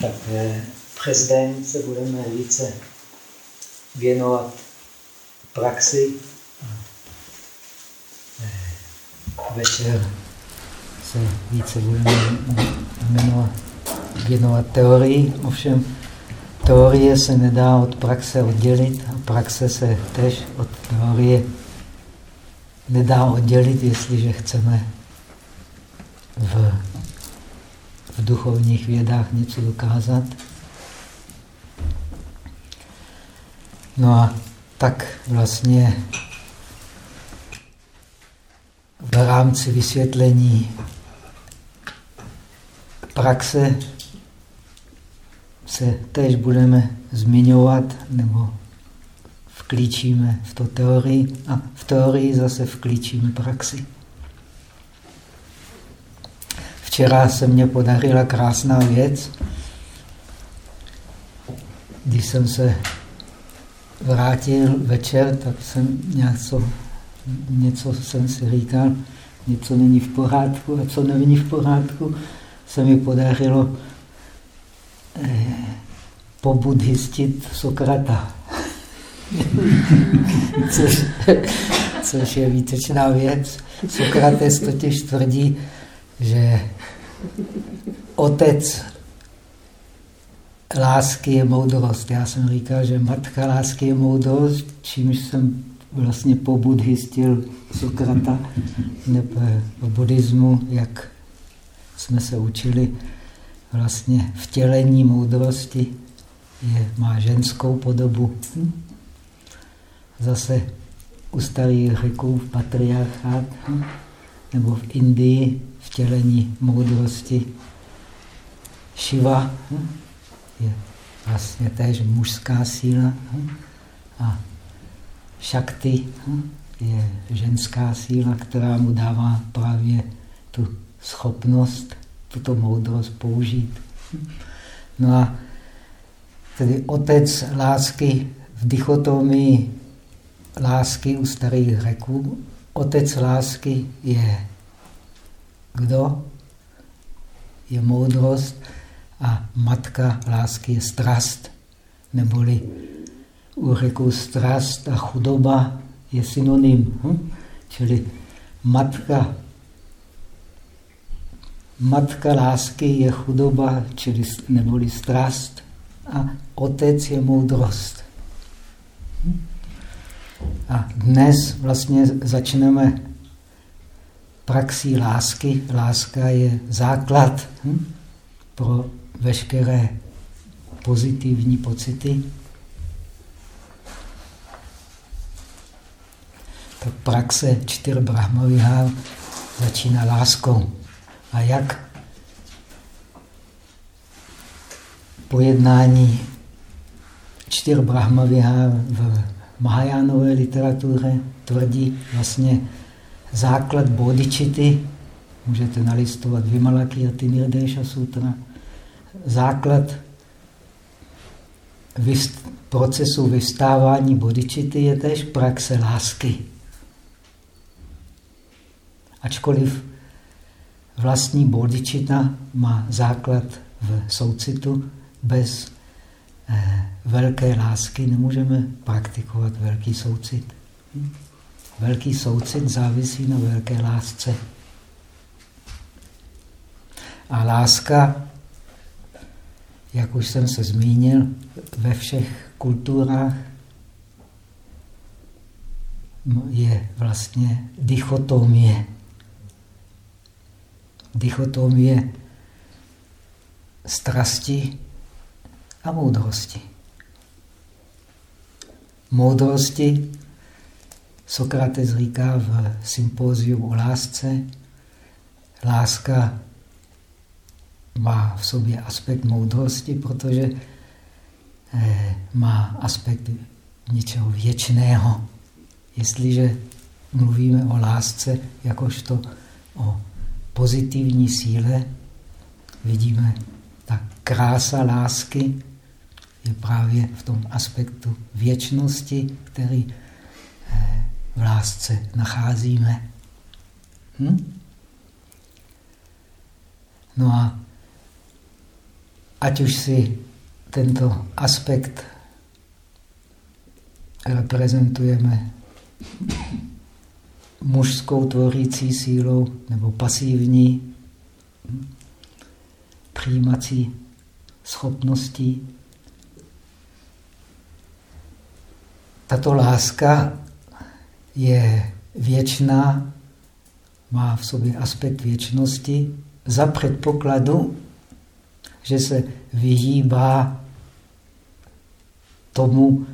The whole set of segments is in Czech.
tak přes den se budeme více věnovat praxi. Večer se více budeme věnovat, věnovat teorii, ovšem teorie se nedá od praxe oddělit a praxe se tež od teorie nedá oddělit, jestliže chceme v, v duchovních vědách něco dokázat. No a tak vlastně v rámci vysvětlení praxe se tež budeme zmiňovat nebo vklíčíme v to teorii a v teorii zase vklíčíme praxi. Včera se mně podarila krásná věc, když jsem se vrátil večer, tak jsem něco, něco jsem si říkal, něco není v pořádku a co není v pořádku, se mi podařilo eh, pobudhistit Sokrata. což, což je výtečná věc. Sokrates totiž tvrdí, že otec lásky je moudrost. Já jsem říkal, že matka lásky je moudrost, čímž jsem vlastně pobudhistil Sokrata nebo buddhismu, jak jsme se učili, vlastně vtělení moudrosti je, má ženskou podobu. Zase u starých řeků v patriarchát nebo v Indii vtělení moudrosti Shiva hm? je vlastně též mužská síla hm? a Shakti hm? je ženská síla, která mu dává právě tu schopnost, tuto moudrost použít. No a tedy otec lásky v dichotomii lásky u starých řeků, otec lásky je kdo? Je moudrost a matka lásky je strast, neboli u řeku strast a chudoba je synonym. Hm? Čili matka, matka lásky je chudoba, čili neboli strast a otec je moudrost. Hm? A dnes vlastně začneme praxí lásky. Láska je základ hm, pro veškeré pozitivní pocity. Ta praxe čtyř brahmavihár začíná láskou. A jak pojednání čtyř brahmavihár v Mahajánové literatuře tvrdí vlastně základ bodičity, můžete nalistovat Vimalakirti Nirdesha Sutra, základ procesu vystávání bodičity je tež praxe lásky. Ačkoliv vlastní bodičita má základ v soucitu, bez eh, velké lásky nemůžeme praktikovat velký soucit. Velký soucit závisí na velké lásce. A láska, jak už jsem se zmínil, ve všech kulturách je vlastně dichotomie. Dichotomie strasti a moudrosti. Moudrosti Sokrates říká v sympóziu o lásce, láska má v sobě aspekt moudrosti, protože eh, má aspekt něčeho věčného. Jestliže mluvíme o lásce jakožto o pozitivní síle, vidíme, ta krása lásky je právě v tom aspektu věčnosti, který v lásce nacházíme. Hm? No a ať už si tento aspekt reprezentujeme mužskou tvořící sílou nebo pasivní přijímací schopností. Tato láska je věčná, má v sobě aspekt věčnosti za předpokladu, že se vyhýbá tomu,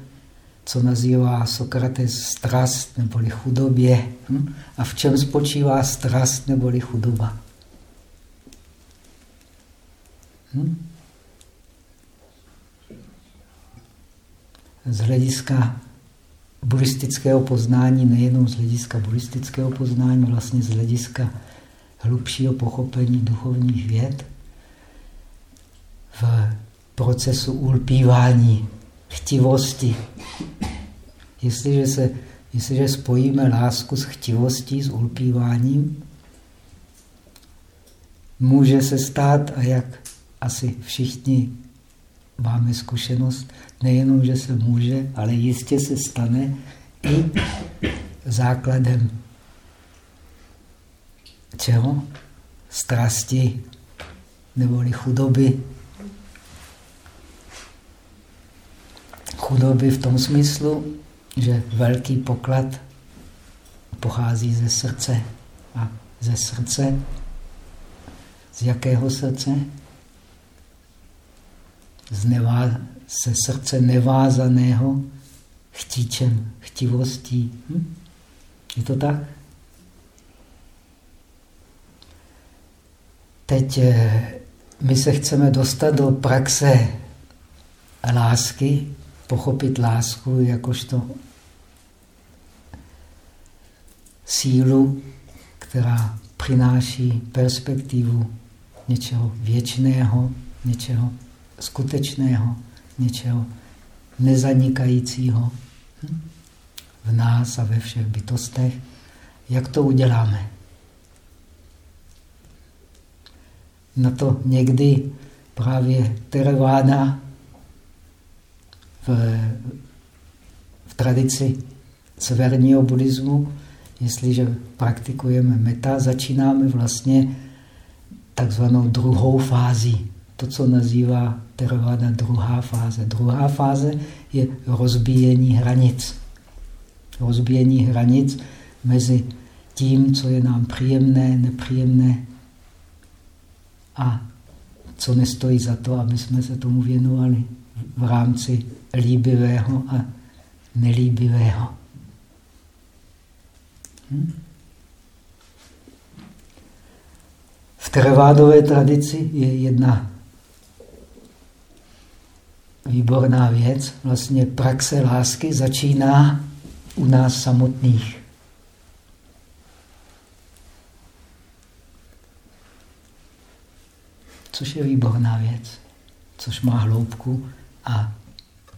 co nazývá Sokrates strast neboli chudobě. Hm? A v čem spočívá strast neboli chudoba? Hm? Z hlediska buddhistického poznání, nejenom z hlediska buddhistického poznání, vlastně z hlediska hlubšího pochopení duchovních věd, v procesu ulpívání, chtivosti. Jestliže, se, jestliže spojíme lásku s chtivostí, s ulpíváním, může se stát, a jak asi všichni máme zkušenost, nejenom, že se může, ale jistě se stane i základem čeho? Strasti neboli chudoby. Chudoby v tom smyslu, že velký poklad pochází ze srdce. A ze srdce, z jakého srdce? Nevá, se srdce nevázaného chtíčem, chtivostí. Hm? Je to tak? Teď eh, my se chceme dostat do praxe lásky, pochopit lásku jakožto sílu, která přináší perspektivu něčeho věčného, něčeho skutečného, něčeho nezanikajícího hm? v nás a ve všech bytostech. Jak to uděláme? Na to někdy právě Theravada v, v tradici severního buddhismu, jestliže praktikujeme meta, začínáme vlastně takzvanou druhou fázi. To, co nazývá Theravada druhá fáze. Druhá fáze je rozbíjení hranic. Rozbíjení hranic mezi tím, co je nám příjemné, nepříjemné a co nestojí za to, aby jsme se tomu věnovali v rámci líbivého a nelíbivého. Hm? V trvádové tradici je jedna výborná věc. Vlastně praxe lásky začíná u nás samotných. Což je výborná věc, což má hloubku a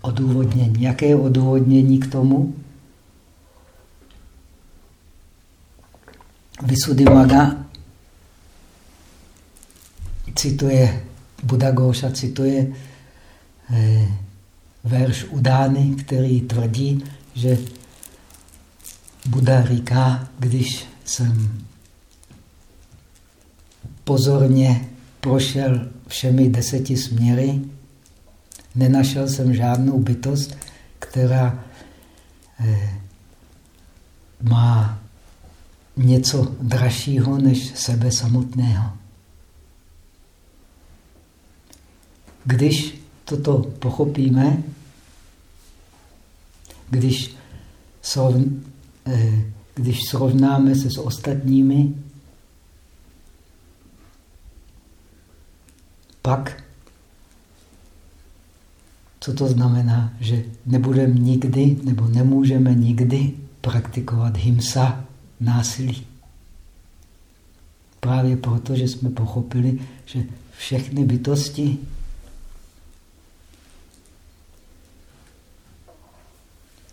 odůvodnění. Jaké je odůvodnění k tomu? Visuddhimagga cituje, Buddha Gosha cituje verš Udány, který tvrdí, že Buddha říká, když jsem pozorně prošel všemi deseti směry, nenašel jsem žádnou bytost, která eh, má něco dražšího než sebe samotného. Když toto pochopíme, když, srovn, eh, když srovnáme se s ostatními, pak co to znamená? Že nebudeme nikdy nebo nemůžeme nikdy praktikovat himsa, násilí. Právě proto, že jsme pochopili, že všechny bytosti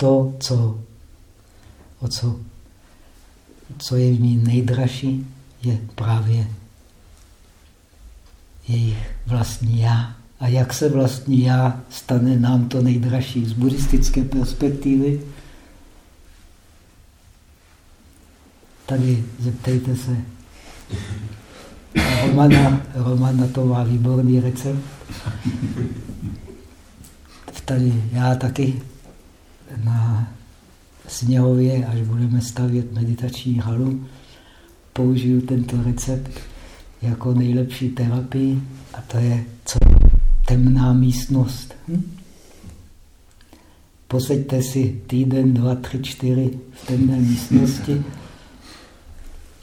to, co, o co, co je v ní nejdražší, je právě jejich vlastní já. A jak se vlastně já stane nám to nejdražší z buddhistické perspektivy? Tady zeptejte se. Romana, Romana to má výborný recept. Tady já taky na Sněhově, až budeme stavět meditační halu, použiju tento recept jako nejlepší terapii a to je co? Temná místnost. Hm? Posaďte si týden, dva, tři, čtyři v temné místnosti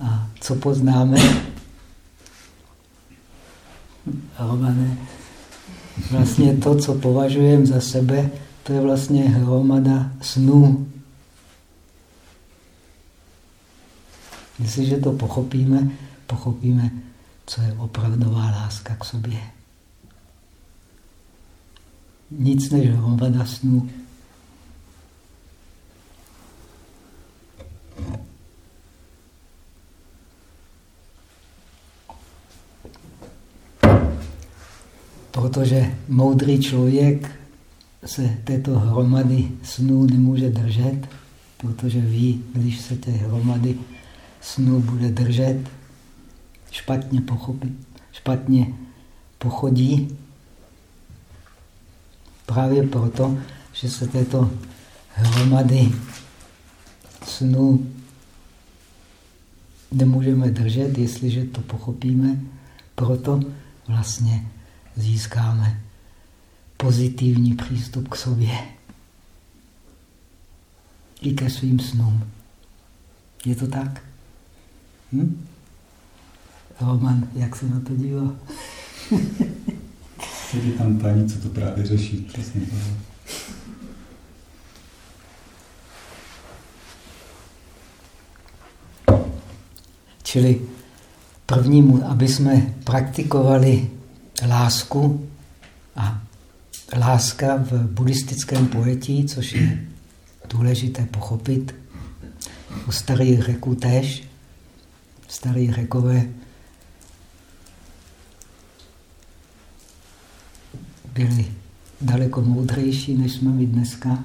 a co poznáme? Romane, vlastně to, co považujeme za sebe, to je vlastně hromada snů. Jestliže to pochopíme, pochopíme, co je opravdová láska k sobě. Nic než hromada snů. Protože moudrý člověk se této hromady snů nemůže držet, protože ví, když se té hromady snů bude držet, špatně pochopí, špatně pochodí. Právě proto, že se této hromady snů nemůžeme držet, jestliže to pochopíme, proto vlastně získáme pozitivní přístup k sobě i ke svým snům. Je to tak? Hm? Roman, jak se na to dívá? Sedí tam paní, co to právě řeší. Přesně Čili prvnímu, aby jsme praktikovali lásku a láska v buddhistickém pojetí, což je důležité pochopit. U starých řeků též. Starý řekové byli daleko moudřejší, než jsme my dneska.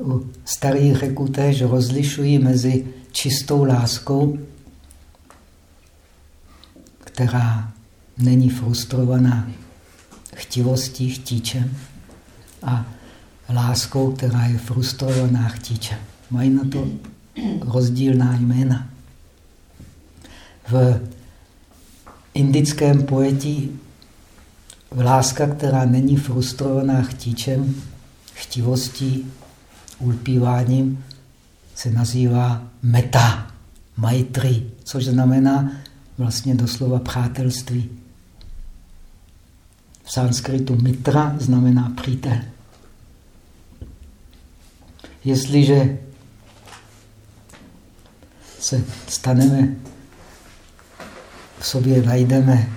U starých řeků též rozlišují mezi čistou láskou, která není frustrovaná chtivostí, chtíčem a láskou, která je frustrovaná chtíčem. Mají na to rozdílná jména. V indickém pojetí láska, která není frustrovaná chtíčem, chtivostí, ulpíváním, se nazývá meta, maitri, což znamená vlastně doslova přátelství. V sanskritu mitra znamená přítel. Jestliže se staneme, v sobě najdeme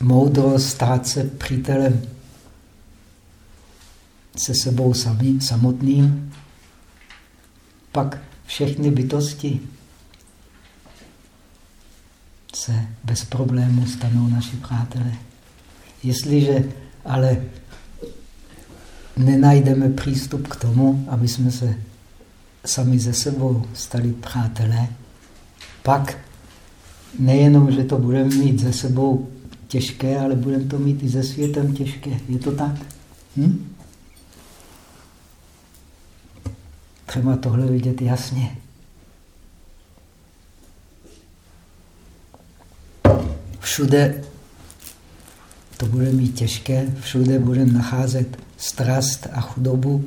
moudrost stát se přítelem se sebou sami, samotným, pak všechny bytosti se bez problému stanou naši přátelé. Jestliže ale nenajdeme přístup k tomu, aby jsme se sami ze sebou stali přátelé, pak nejenom, že to budeme mít ze sebou těžké, ale budeme to mít i ze světem těžké. Je to tak? Hm? Třeba tohle vidět jasně. Všude to bude mít těžké, všude budeme nacházet strast a chudobu.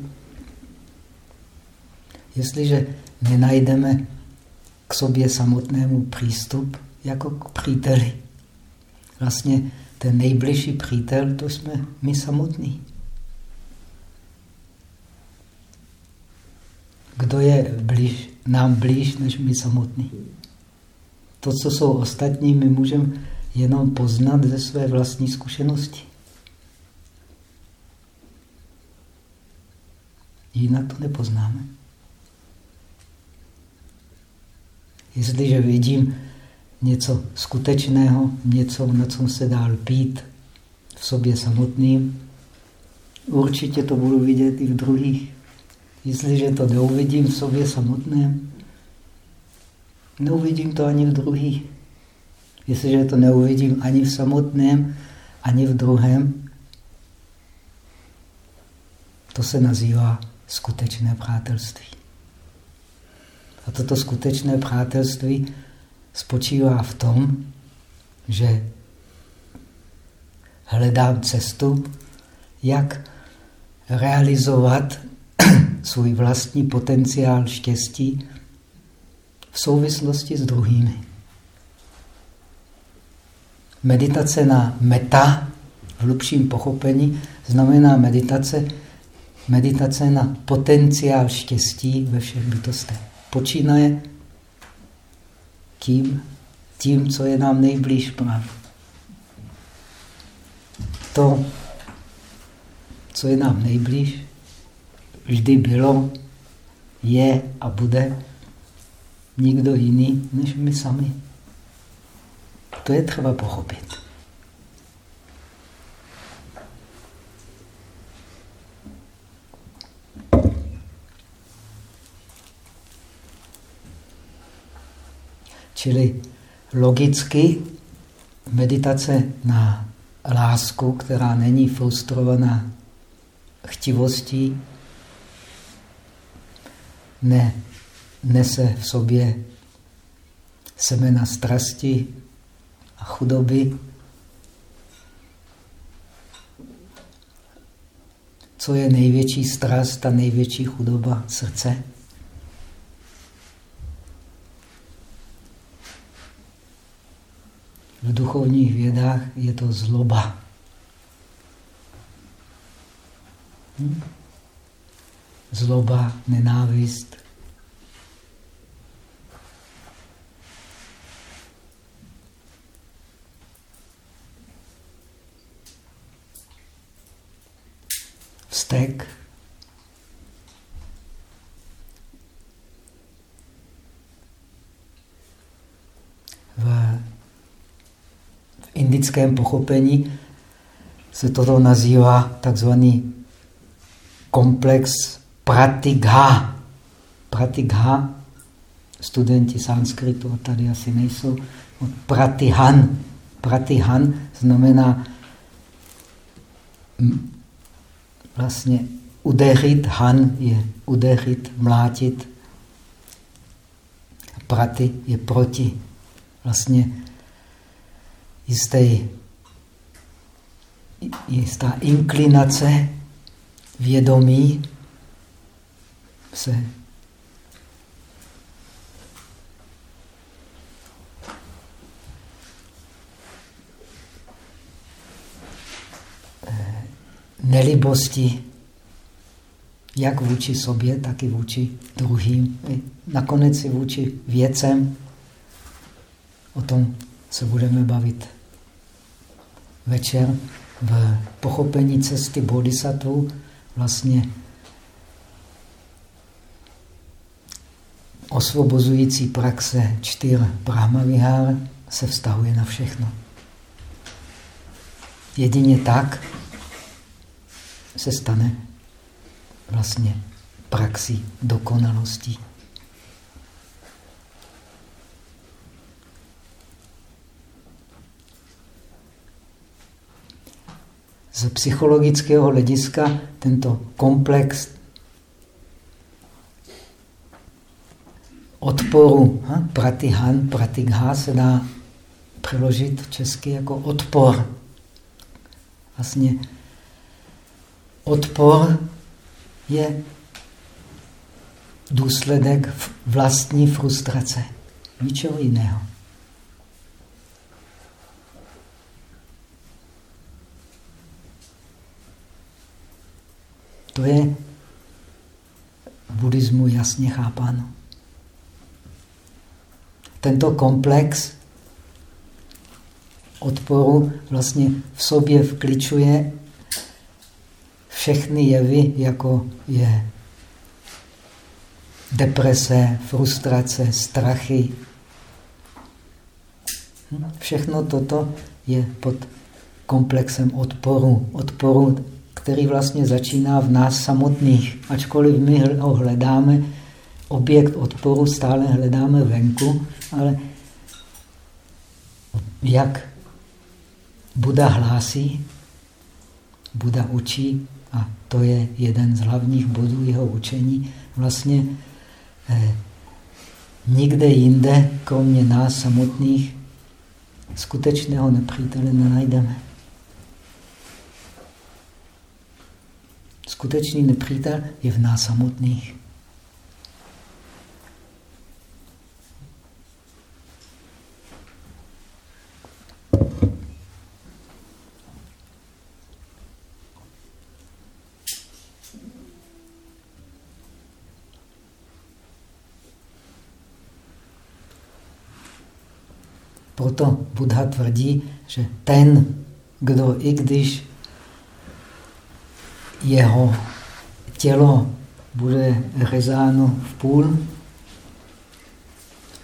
Jestliže nenajdeme k sobě samotnému přístup jako k příteli, vlastně ten nejbližší přítel, to jsme my samotní. Kdo je blíž, nám blíž než my samotní? To, co jsou ostatní, my můžeme jenom poznat ze své vlastní zkušenosti. Jinak to nepoznáme. Jestliže vidím něco skutečného, něco, na co se dá lpít v sobě samotným, určitě to budu vidět i v druhých. Jestliže to neuvidím v sobě samotném, neuvidím to ani v druhých. Jestliže to neuvidím ani v samotném, ani v druhém, to se nazývá skutečné přátelství. A toto skutečné přátelství spočívá v tom, že hledám cestu, jak realizovat svůj vlastní potenciál štěstí v souvislosti s druhými. Meditace na meta v hlubším pochopení znamená meditace, meditace na potenciál štěstí ve všech bytostech. Počínaje tím, tím, co je nám nejblíž právě. To, co je nám nejblíž, vždy bylo, je a bude nikdo jiný než my sami. To je třeba pochopit. Čili logicky meditace na lásku, která není frustrovaná chtivostí, ne, nese v sobě semena strasti a chudoby. Co je největší strast a největší chudoba srdce? V duchovních vědách je to zloba. Hm? Zloba, nenávist. Vztek. V indickém pochopení se toto nazývá takzvaný komplex pratigha. Pratigha, studenti sanskritu tady asi nejsou, pratihan. Pratihan znamená vlastně udeřit, han je udeřit, mlátit. Prati je proti. Vlastně jistý, jistá inklinace vědomí se nelibosti, jak vůči sobě, tak i vůči druhým. Nakonec i vůči věcem. O tom se budeme bavit večer v pochopení cesty bodhisattva vlastně osvobozující praxe čtyř brahmavihár se vztahuje na všechno. Jedině tak se stane vlastně praxí dokonalostí. z psychologického hlediska tento komplex odporu, pratihan, pratigha se dá přeložit česky jako odpor. Vlastně odpor je důsledek vlastní frustrace. Ničeho jiného. To je v buddhismu jasně chápáno. Tento komplex odporu vlastně v sobě vkličuje všechny jevy, jako je deprese, frustrace, strachy. Hm? Všechno toto je pod komplexem odporu. Odporu, který vlastně začíná v nás samotných. Ačkoliv my ho hledáme, objekt odporu stále hledáme venku, ale jak Buda hlásí, Buda učí, to je jeden z hlavních bodů jeho učení, vlastně eh, nikde jinde, kromě nás samotných, skutečného nepřítele nenajdeme. Skutečný nepřítel je v nás samotných. Proto Buddha tvrdí, že ten, kdo i když jeho tělo bude rezáno v půl,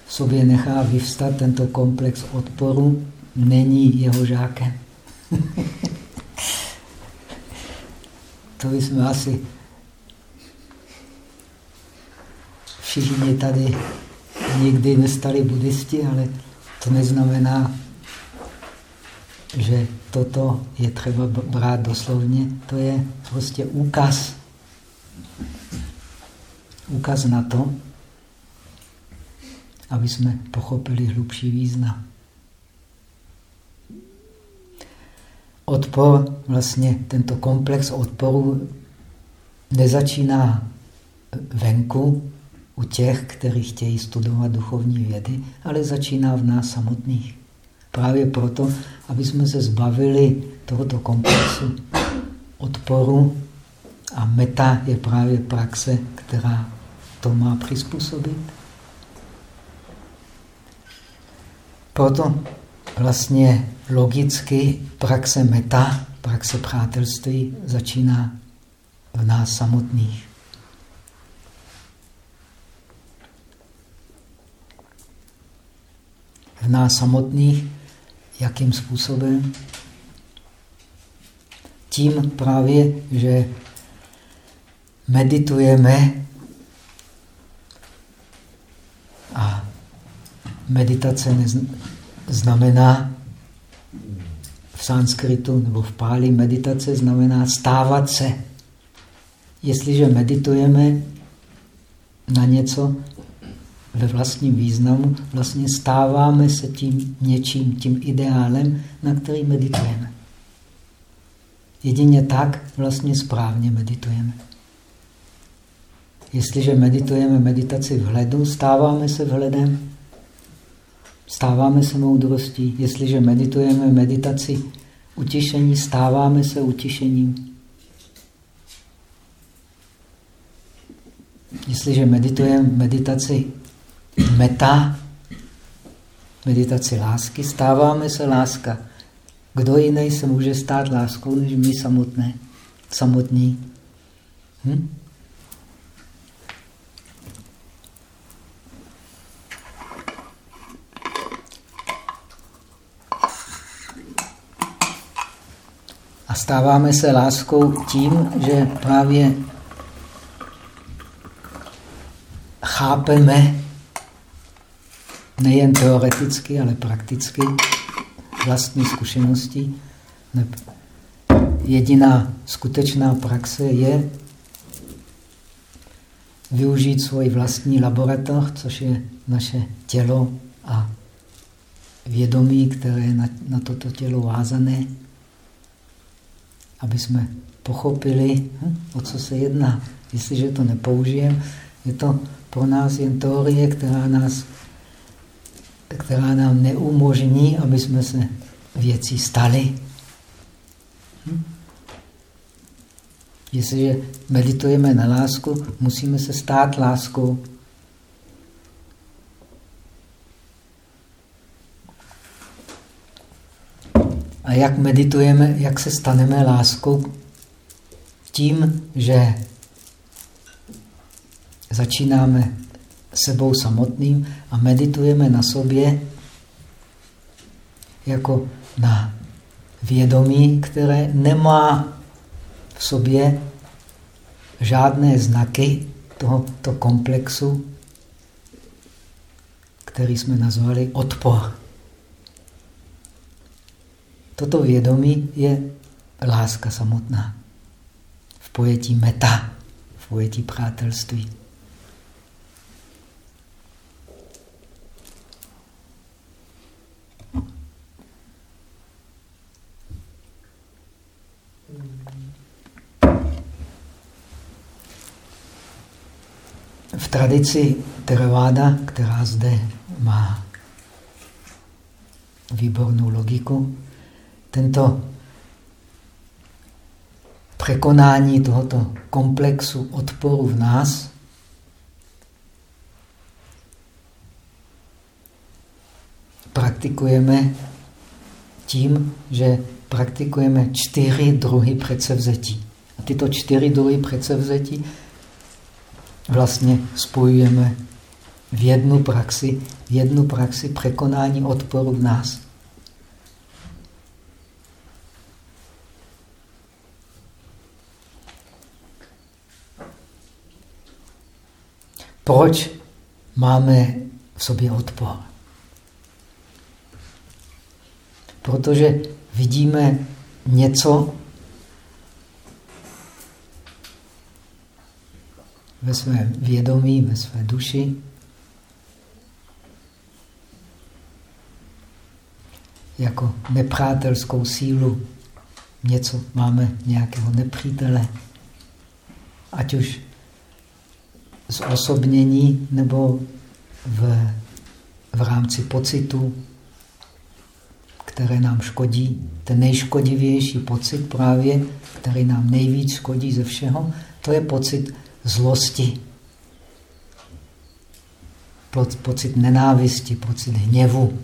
sobě nechá vyvstat tento komplex odporu, není jeho žákem. to jsme asi všichni tady nikdy nestali buddhisti, ale to neznamená, že toto je třeba brát doslovně. To je prostě úkaz. Úkaz na to, aby jsme pochopili hlubší význam. Odpor, vlastně tento komplex odporu nezačíná venku, u těch, kteří chtějí studovat duchovní vědy, ale začíná v nás samotných. Právě proto, aby jsme se zbavili tohoto komplexu odporu a meta je právě praxe, která to má přizpůsobit. Proto vlastně logicky praxe meta, praxe přátelství začíná v nás samotných. Nás samotných, jakým způsobem? Tím právě, že meditujeme a meditace znamená v sanskritu nebo v páli meditace znamená stávat se. Jestliže meditujeme na něco, ve vlastním významu vlastně stáváme se tím něčím, tím ideálem, na který meditujeme. Jedině tak vlastně správně meditujeme. Jestliže meditujeme meditaci vhledu, stáváme se vhledem, stáváme se moudrostí. Jestliže meditujeme meditaci utišení, stáváme se utišením. Jestliže meditujeme meditaci meta, meditaci lásky, stáváme se láska. Kdo jiný se může stát láskou, než my samotné, samotní? Hm? A stáváme se láskou tím, že právě chápeme nejen teoreticky, ale prakticky, vlastní zkušenosti. Jediná skutečná praxe je využít svůj vlastní laboratoř, což je naše tělo a vědomí, které je na, na toto tělo vázané, aby jsme pochopili, hm, o co se jedná. Jestliže to nepoužijeme, je to pro nás jen teorie, která nás která nám neumožní, aby jsme se věcí stali. Hm? Jestliže meditujeme na lásku, musíme se stát láskou. A jak meditujeme, jak se staneme láskou? Tím, že začínáme sebou samotným a meditujeme na sobě jako na vědomí, které nemá v sobě žádné znaky tohoto komplexu, který jsme nazvali odpor. Toto vědomí je láska samotná v pojetí meta, v pojetí přátelství. V tradici Theravada, která zde má výbornou logiku, tento překonání tohoto komplexu odporu v nás praktikujeme tím, že praktikujeme čtyři druhy předsevzetí. A tyto čtyři druhy předsevzetí vlastně spojujeme v jednu praxi, v jednu praxi překonání odporu v nás. Proč máme v sobě odpor? Protože vidíme něco ve svém vědomí, ve své duši, jako nepřátelskou sílu. Něco máme nějakého nepřítele, ať už z osobnění nebo v, v rámci pocitu, které nám škodí. Ten nejškodivější pocit právě, který nám nejvíc škodí ze všeho, to je pocit zlosti, pocit nenávisti, pocit hněvu.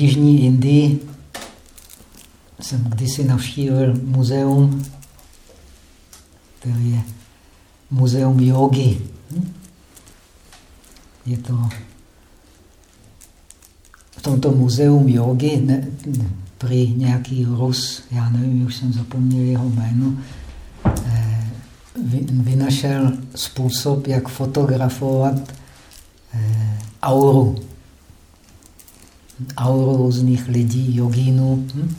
Jižní Indii jsem kdysi navštívil muzeum, který je muzeum jogy. Hm? Je to v tomto muzeum jogy, ne, prý nějaký Rus, já nevím, už jsem zapomněl jeho jméno, eh, vynašel způsob, jak fotografovat eh, auru auru různých lidí, jogínů. Hm?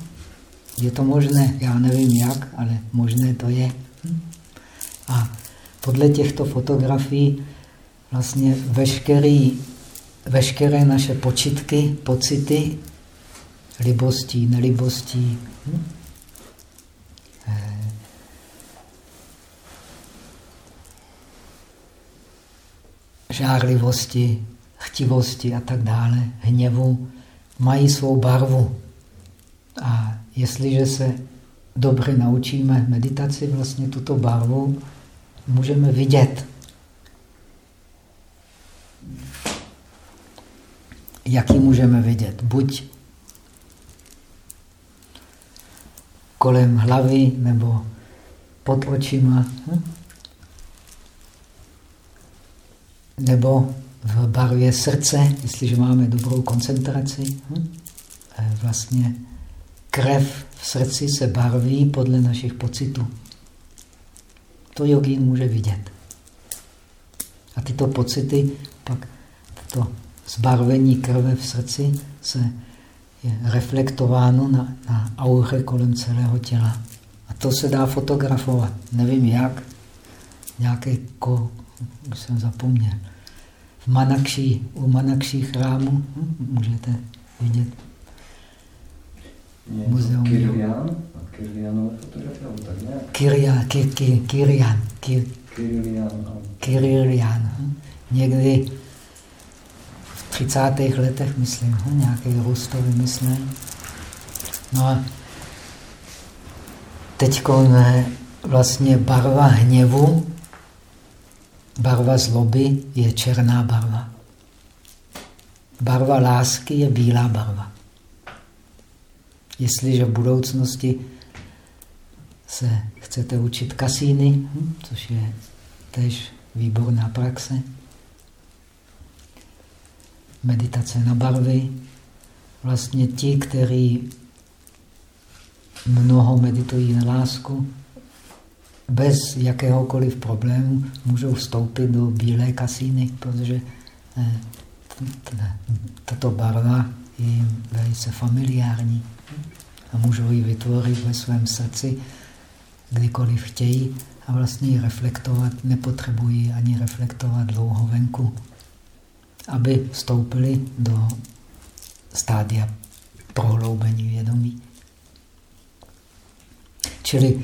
Je to možné? Já nevím jak, ale možné to je. Hm? A podle těchto fotografií vlastně veškerý, veškeré naše počitky, pocity, libostí, nelibostí, hm? Eh, žárlivosti, chtivosti a tak dále, hněvu, mají svou barvu. A jestliže se dobře naučíme meditaci, vlastně tuto barvu můžeme vidět. Jak ji můžeme vidět? Buď kolem hlavy nebo pod očima, hm? nebo v barvě srdce, jestliže máme dobrou koncentraci. Hm? Vlastně krev v srdci se barví podle našich pocitů. To jogín může vidět. A tyto pocity, pak to zbarvení krve v srdci se je reflektováno na, na auře kolem celého těla. A to se dá fotografovat. Nevím jak. Nějaké ko, už jsem zapomněl v Manakší, u Manakší chrámu, hm, můžete vidět. Muzeum. Kirlian? Kirlianové fotografie, tak ne? Kirlian, ki, ki, Kirlian, ki, Kirlian. Hm. Někdy v 30. letech, myslím, hm, nějaký Rus to vymyslel. No a teď vlastně barva hněvu barva zloby je černá barva. Barva lásky je bílá barva. Jestliže v budoucnosti se chcete učit kasíny, hm, což je tež výborná praxe, meditace na barvy, vlastně ti, kteří mnoho meditují na lásku, bez jakéhokoliv problému můžou vstoupit do bílé kasíny, protože eh, tato barva je velice familiární a můžou ji vytvořit ve svém srdci, kdykoliv chtějí a vlastně ji reflektovat, nepotřebují ani reflektovat dlouho venku, aby vstoupili do stádia prohloubení vědomí. Čili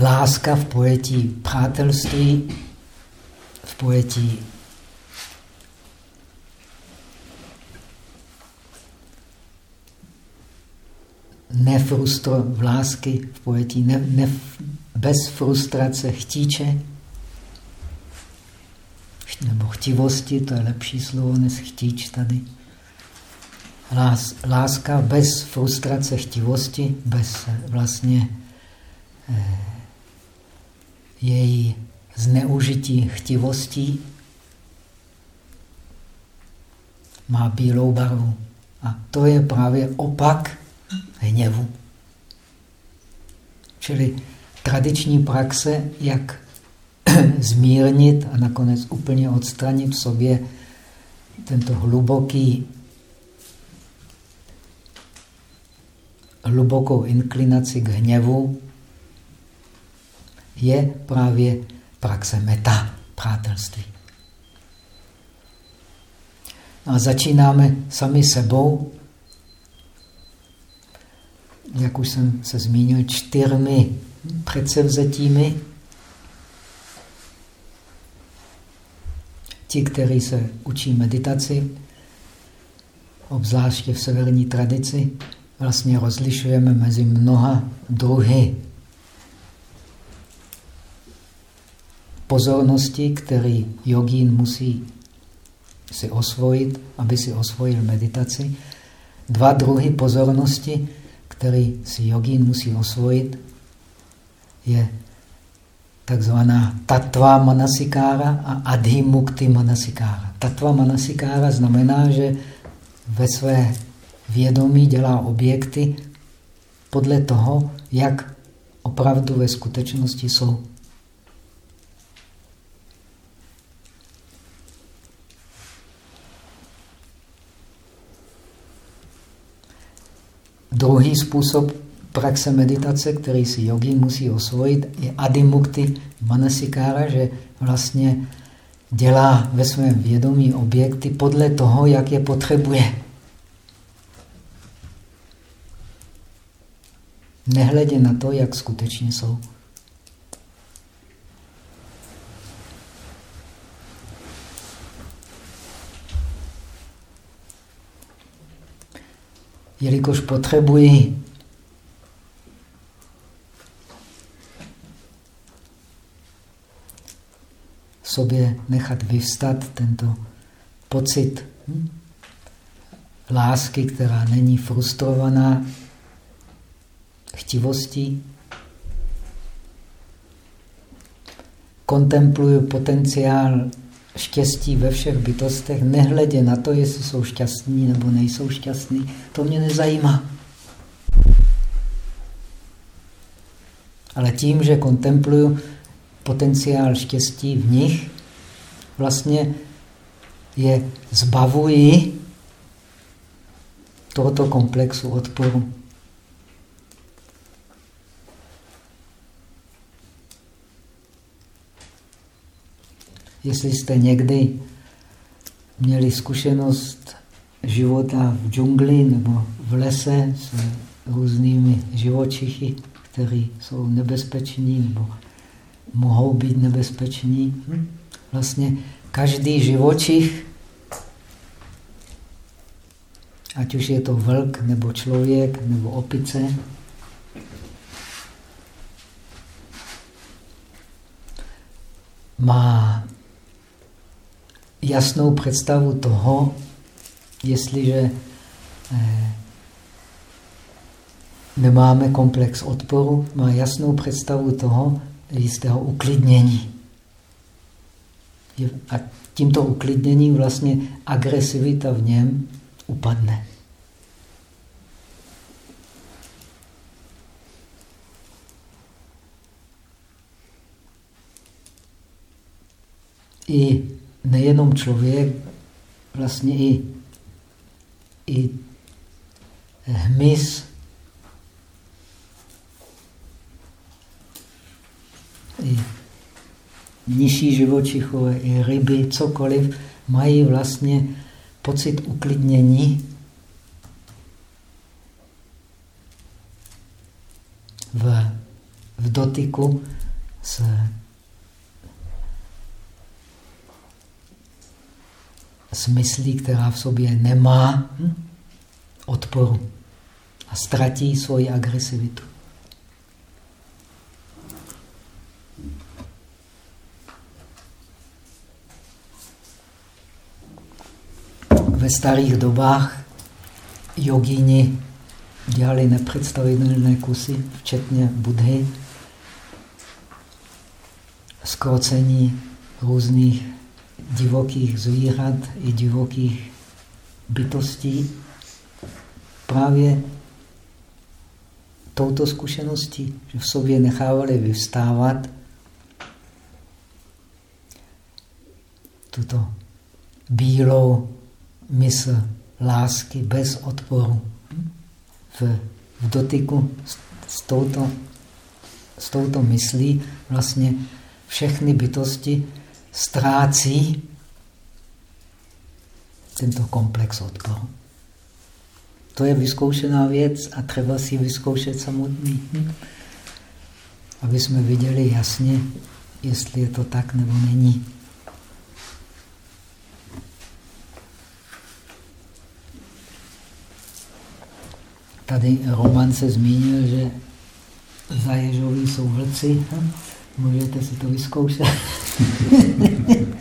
láska v pojetí přátelství, v pojetí nefrustro, v lásky, v pojetí ne, ne, bez frustrace chtíče, nebo chtivosti, to je lepší slovo než chtíč tady. Lás, láska bez frustrace chtivosti, bez vlastně eh, její zneužití chtivostí má bílou barvu. A to je právě opak hněvu. Čili tradiční praxe, jak zmírnit a nakonec úplně odstranit v sobě tento hluboký, hlubokou inklinaci k hněvu, je právě praxe meta, přátelství. A začínáme sami sebou, jak už jsem se zmínil, čtyřmi předsevzetími. Ti, kteří se učí meditaci, obzvláště v severní tradici, vlastně rozlišujeme mezi mnoha druhy pozornosti, který jogín musí si osvojit, aby si osvojil meditaci. Dva druhy pozornosti, který si jogín musí osvojit, je takzvaná tatva manasikára a adhimukti manasikára. Tatva manasikára znamená, že ve své vědomí dělá objekty podle toho, jak opravdu ve skutečnosti jsou. Druhý způsob praxe meditace, který si jogín musí osvojit, je adimukti manasikára, že vlastně dělá ve svém vědomí objekty podle toho, jak je potřebuje. Nehledě na to, jak skutečně jsou. Jelikož potřebuji sobě nechat vyvstat tento pocit hm? lásky, která není frustrovaná chtivostí. Kontempluju potenciál štěstí ve všech bytostech, nehledě na to, jestli jsou šťastní nebo nejsou šťastní, to mě nezajímá. Ale tím, že kontempluju potenciál štěstí v nich, vlastně je zbavuji tohoto komplexu odporu. Jestli jste někdy měli zkušenost života v džungli nebo v lese s různými živočichy, kteří jsou nebezpeční nebo mohou být nebezpeční. Hm? Vlastně každý živočich, ať už je to vlk, nebo člověk, nebo opice, má jasnou představu toho, jestliže eh, nemáme komplex odporu, má jasnou představu toho jistého uklidnění. A tímto uklidněním vlastně agresivita v něm upadne. I nejenom člověk, vlastně i, i hmyz, i nižší živočichové, i ryby, cokoliv, mají vlastně pocit uklidnění. V, v dotyku s smyslí, která v sobě nemá hm, odporu a ztratí svoji agresivitu. Ve starých dobách jogíni dělali nepředstavitelné kusy, včetně Budhy, skrocení různých divokých zvířat i divokých bytostí právě touto zkušeností, že v sobě nechávali vyvstávat tuto bílou mysl lásky bez odporu. V, v dotyku s, s, touto, s touto myslí vlastně všechny bytosti ztrácí tento komplex odporu. To je vyzkoušená věc a třeba si vyzkoušet samotný. Aby jsme viděli jasně, jestli je to tak nebo není. Tady Roman se zmínil, že za Ježoví jsou vlci. Můžete si to vyzkoušet.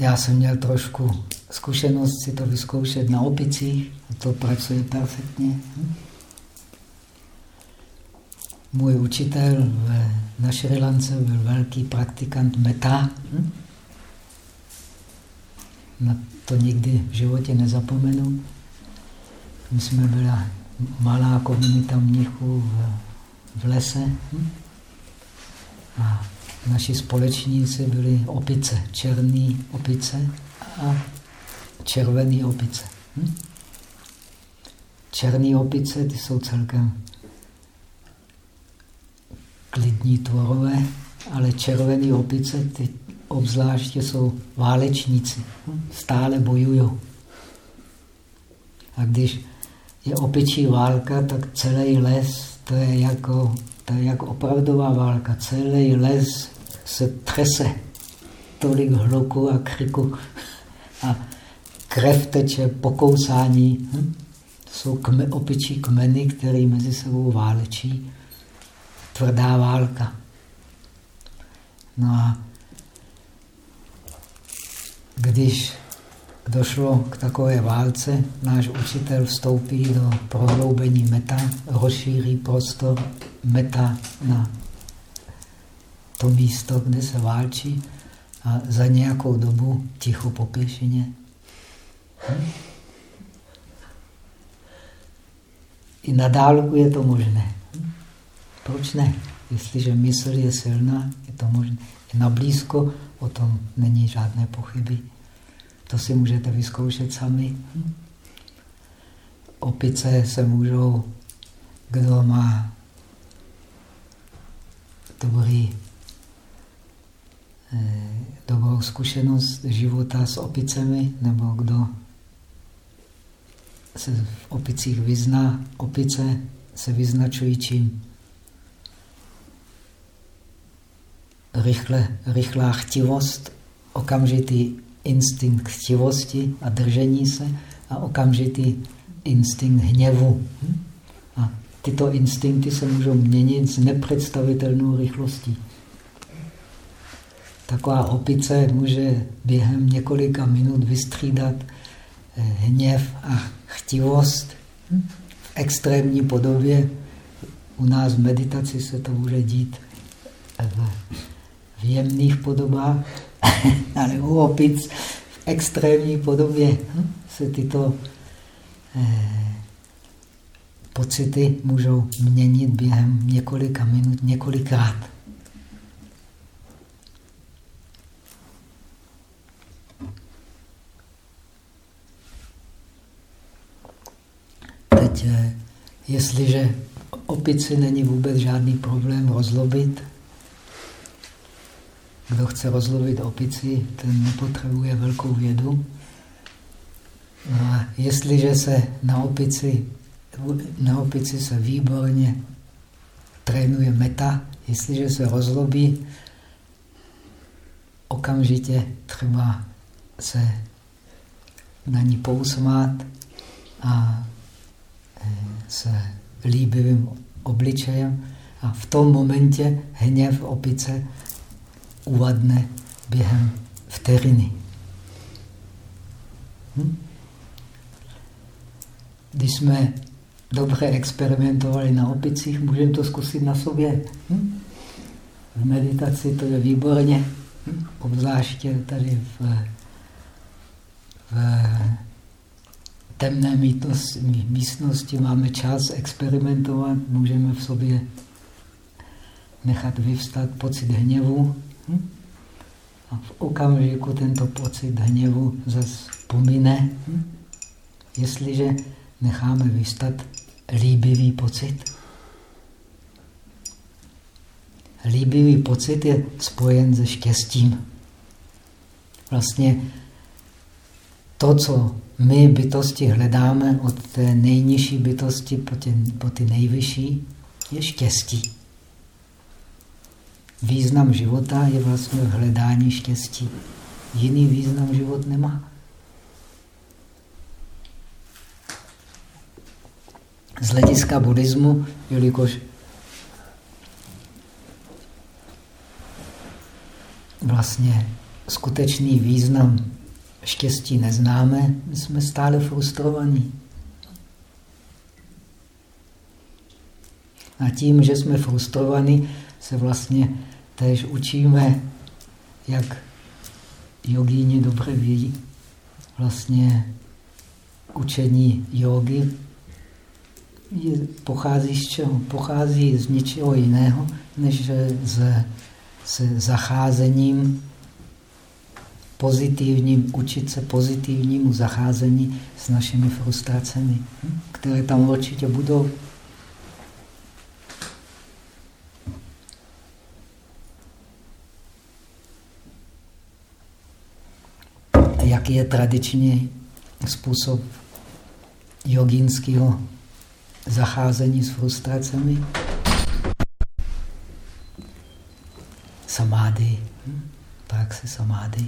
Já jsem měl trošku zkušenost si to vyzkoušet na opicích, a to pracuje perfektně. Můj učitel na Šri Lance byl velký praktikant meta. To nikdy v životě nezapomenu. My jsme byla malá komunita mnichů v, v lese a naši společníci byli opice, černý opice a červený opice. Černý opice, ty jsou celkem klidní tvorové, ale červený opice, ty obzvláště jsou válečníci. Stále bojují. A když je opičí válka, tak celý les, to je jako, to je jako opravdová válka. Celý les se trese. Tolik hluku a kriku. A krev teče, pokousání. To jsou kme, opičí kmeny, které mezi sebou válečí. Tvrdá válka. No a když došlo k takové válce, náš učitel vstoupí do prohloubení meta, rozšíří prostor meta na to místo, kde se válčí a za nějakou dobu ticho po pěšině. Hm? I na dálku je to možné. Hm? Proč ne? Jestliže mysl je silná, je to možné. I na blízko o tom není žádné pochyby. To si můžete vyzkoušet sami. Opice se můžou, kdo má dobrý, eh, dobrou zkušenost života s opicemi, nebo kdo se v opicích vyzná. Opice se vyznačují čím? Rychle, rychlá chtivost, okamžitý instinkt chtivosti a držení se a okamžitý instinkt hněvu. Hm? A tyto instinkty se můžou měnit s nepředstavitelnou rychlostí. Taková opice může během několika minut vystřídat eh, hněv a chtivost hm? v extrémní podobě. U nás v meditaci se to může dít v jemných podobách, ale u opic v extrémní podobě hm? se tyto eh, pocity můžou měnit během několika minut, několikrát. Teď, eh, jestliže opici není vůbec žádný problém rozlobit, kdo chce rozlovit opici, ten nepotřebuje velkou vědu. No a jestliže se na opici, na opici se výborně trénuje meta, jestliže se rozlobí, okamžitě třeba se na ní pousmát a e, se líbivým obličejem a v tom momentě hněv opice uvadne během vteřiny. Hm? Když jsme dobře experimentovali na opicích, můžeme to zkusit na sobě. Hm? V meditaci to je výborně, hm? obzvláště tady v, v temné místnosti máme čas experimentovat, můžeme v sobě nechat vyvstat pocit hněvu, Hm? A v okamžiku tento pocit hněvu zase pomine, hm? jestliže necháme vystat líbivý pocit. Líbivý pocit je spojen se štěstím. Vlastně to, co my bytosti hledáme od té nejnižší bytosti po, po ty nejvyšší, je štěstí. Význam života je vlastně hledání štěstí. Jiný význam život nemá. Z hlediska buddhismu, jelikož vlastně skutečný význam štěstí neznáme, jsme stále frustrovaní. A tím, že jsme frustrovaní, se vlastně též učíme, jak jogíni dobře ví, vlastně učení jogy je, pochází z čeho? Pochází z ničeho jiného, než z, se zacházením pozitivním, učit se pozitivnímu zacházení s našimi frustracemi, hm, které tam určitě budou. Jaký je tradiční způsob jogínského zacházení s frustracemi? Samády, hm? praxe samády.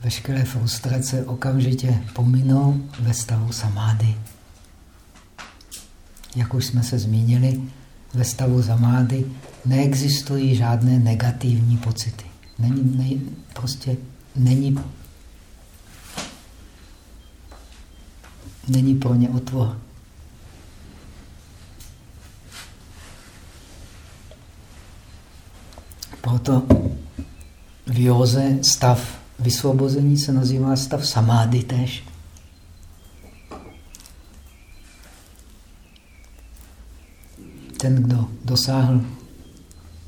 Veškeré frustrace okamžitě pominou ve stavu samády. Jak už jsme se zmínili, ve stavu samády neexistují žádné negativní pocity. Není, nej, prostě není, není pro ně otvor. Proto v józe stav vysvobození se nazývá stav samády tež. Ten, kdo dosáhl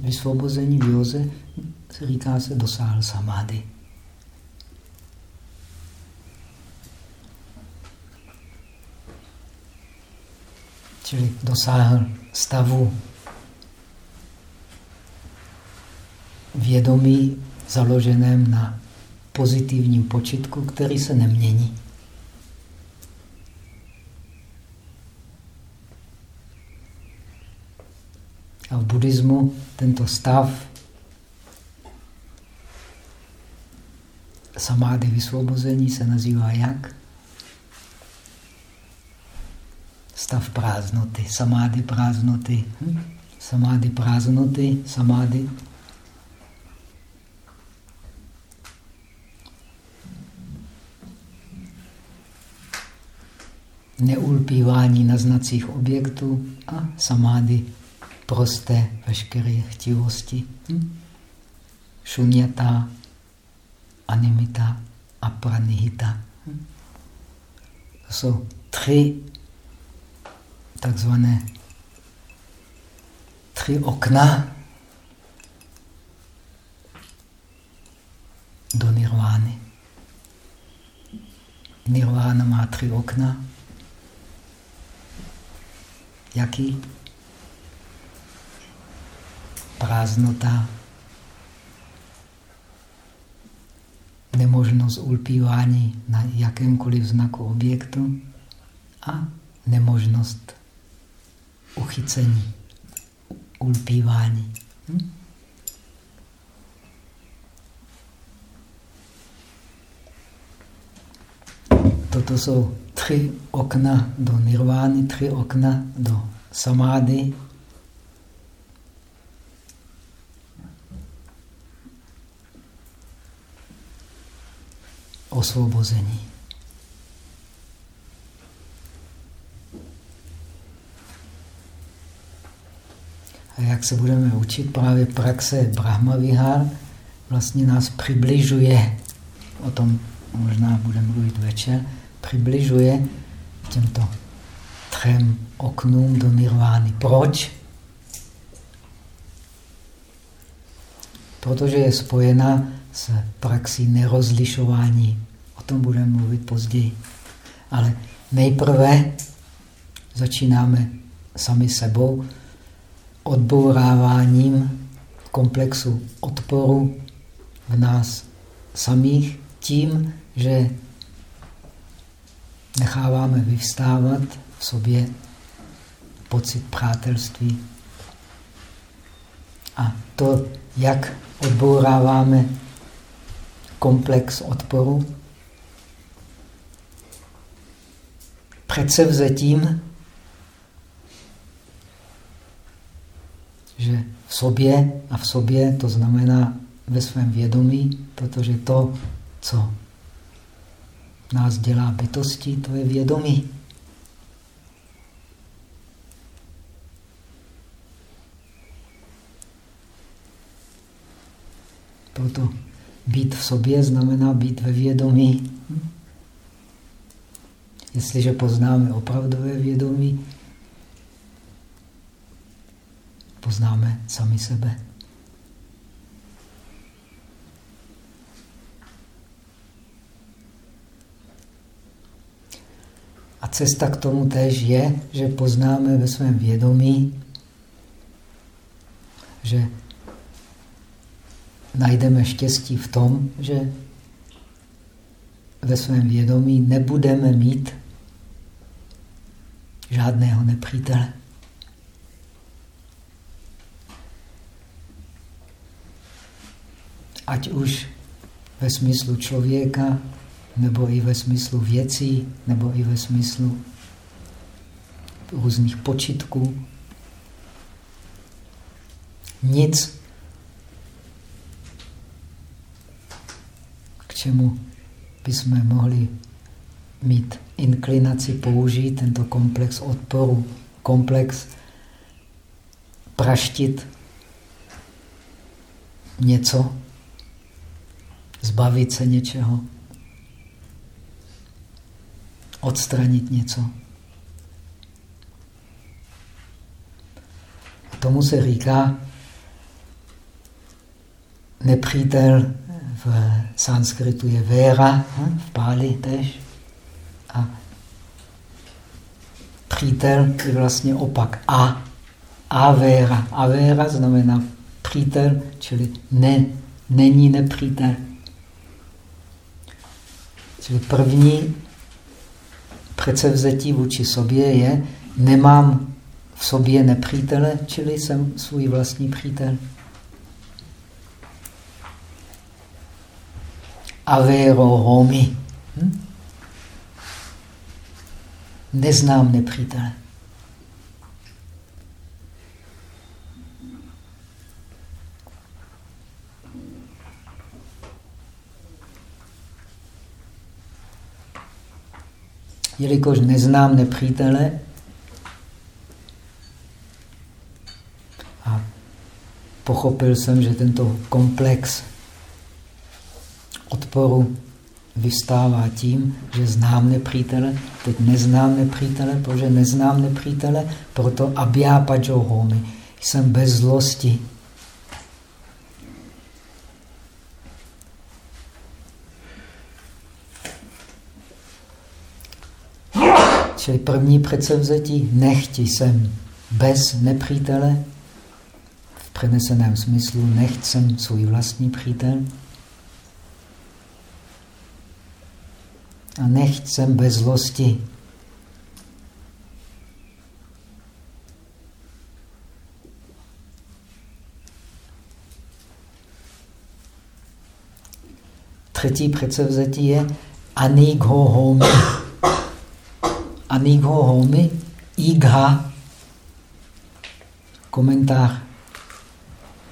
vysvobození v józe, se říká se dosáhl samády. Čili dosáhl stavu vědomí založeném na pozitivním počitku, který se nemění. A v buddhismu tento stav samády vysvobození se nazývá jak? Stav prázdnoty, samády prázdnoty. Hm? Samády prázdnoty, samády neulpívání na znacích objektů a samády prosté veškeré chtivosti. Hm? Šunyata, animita a pranihita. To jsou tři takzvané tři okna do nirvány. Nirvána má tři okna. Jaký? Prázdnota, nemožnost ulpívání na jakémkoliv znaku objektu a nemožnost uchycení, ulpívání. Hm? Toto jsou tři okna do nirvány, tři okna do samády. Osvobození. A jak se budeme učit, právě praxe Brahma Vihar vlastně nás přibližuje, o tom možná budeme mluvit večer, přibližuje těmto třem oknům do nirvány. Proč? Protože je spojena s praxí nerozlišování. O tom budeme mluvit později. Ale nejprve začínáme sami sebou odbouráváním komplexu odporu v nás samých tím, že necháváme vyvstávat v sobě pocit přátelství. A to, jak odbouráváme komplex odporu, předsevzetím, že v sobě a v sobě to znamená ve svém vědomí, protože to, co nás dělá bytosti, to je vědomí. Proto být v sobě znamená být ve vědomí. Jestliže poznáme opravdové vědomí, poznáme sami sebe. A cesta k tomu též je, že poznáme ve svém vědomí, že najdeme štěstí v tom, že ve svém vědomí nebudeme mít žádného nepřítele. Ať už ve smyslu člověka, nebo i ve smyslu věcí, nebo i ve smyslu různých počitků. Nic, čemu bychom mohli mít inklinaci použít tento komplex odporu, komplex praštit něco, zbavit se něčeho odstranit něco. A tomu se říká nepřítel v sanskritu je véra, hm, v páli tež. A přítel je vlastně opak a. Avéra. Avéra znamená přítel, čili ne, není nepřítel. Čili první předsevzetí vůči sobě je, nemám v sobě nepřítele, čili jsem svůj vlastní přítel. Avero homi. Hm? Neznám nepřítele. jelikož neznám nepřítele a pochopil jsem, že tento komplex odporu vystává tím, že znám nepřítele, teď neznám nepřítele, protože neznám nepřítele, proto abhyápajohomi, jsem bez zlosti. Čili první předsevzetí, nechti jsem bez nepřítele, v přeneseném smyslu, nechť jsem svůj vlastní přítel. A nechť jsem bez zlosti. Třetí předsevzetí je anigho homi. Anigho Homi, Igha, komentář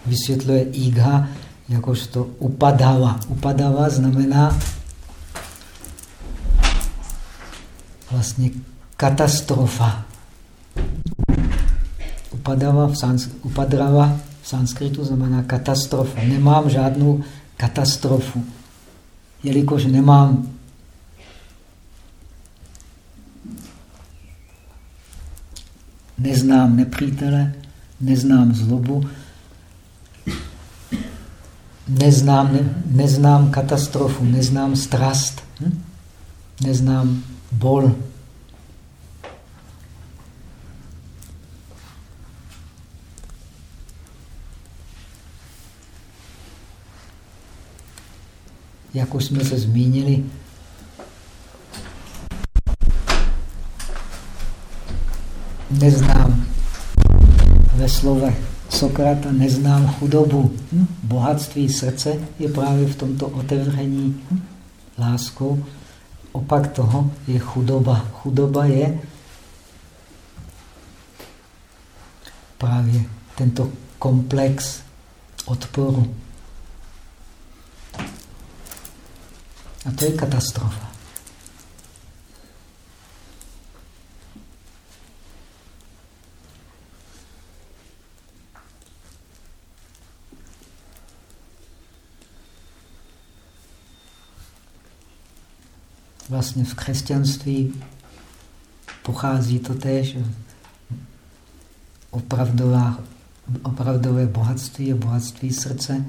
vysvětluje Igha jakožto upadava. Upadava znamená vlastně katastrofa. Upadava v, sans, upadrava v sanskritu znamená katastrofa. Nemám žádnou katastrofu. Jelikož nemám neznám nepřítele, neznám zlobu, neznám, ne, neznám katastrofu, neznám strast, hm? neznám bol. Jak už jsme se zmínili, neznám ve slovech Sokrata, neznám chudobu. Hm? Bohatství srdce je právě v tomto otevření láskou. Opak toho je chudoba. Chudoba je právě tento komplex odporu. A to je katastrofa. Vlastně v křesťanství pochází to tež. Opravdová, opravdové bohatství je bohatství srdce.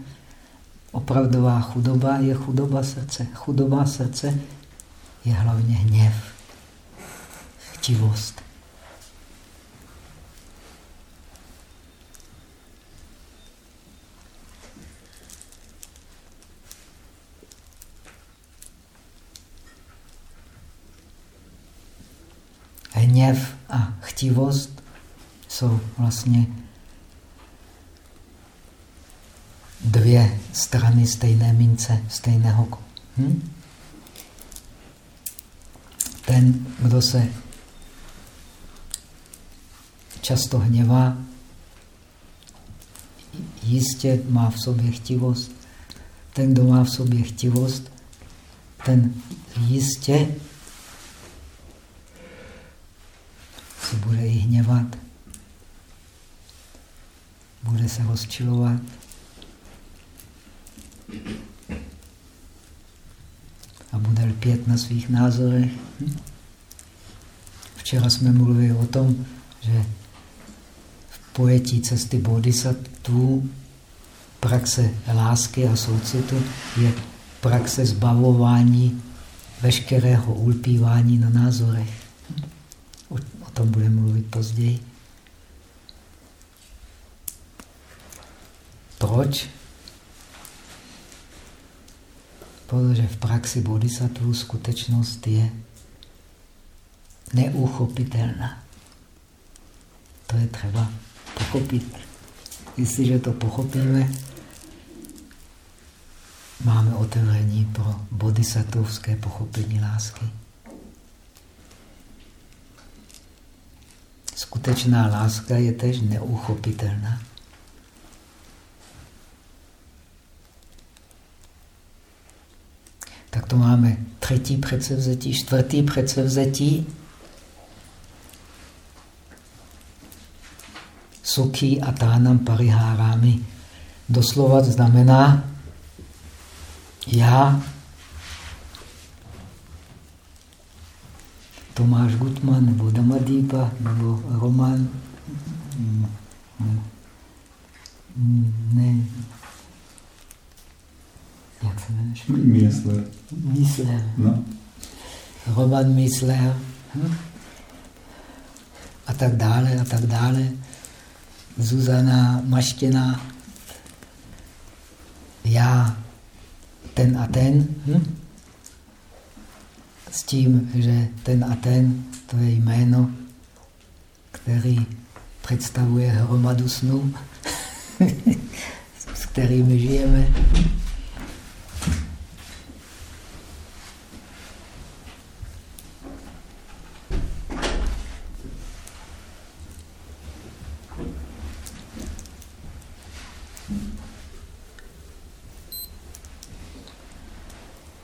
Opravdová chudoba je chudoba srdce. Chudoba srdce je hlavně hněv, chtivost. hněv a chtivost jsou vlastně dvě strany stejné mince, stejného. Hm? Ten, kdo se často hněvá, jistě má v sobě chtivost. Ten, kdo má v sobě chtivost, ten jistě se bude i hněvat, bude se rozčilovat. A bude lpět na svých názorech. Včera jsme mluvili o tom, že v pojetí cesty bodhisattvů praxe lásky a soucitu je praxe zbavování veškerého ulpívání na názorech tom budeme mluvit později. Proč? Protože v praxi bodhisattva skutečnost je neuchopitelná. To je třeba pochopit. Jestliže to pochopíme, máme otevření pro bodhisattvovské pochopení lásky. Skutečná láska je tež neuchopitelná. Tak to máme třetí předsevzetí, čtvrtý předsevzetí. Sukhi a tánam parihárami. Doslova znamená já Tomáš Gutman, nebo Damadýpa, nebo Roman, ne, jak se jmenuješ? Miesler. Miesler. No. Roman Miesler. Hm? A tak dále, a tak dále. Zuzana Maštěna. Já, ten a ten. Hm? S tím, že ten a ten, to je jméno, který představuje hromadu snů, s kterými žijeme.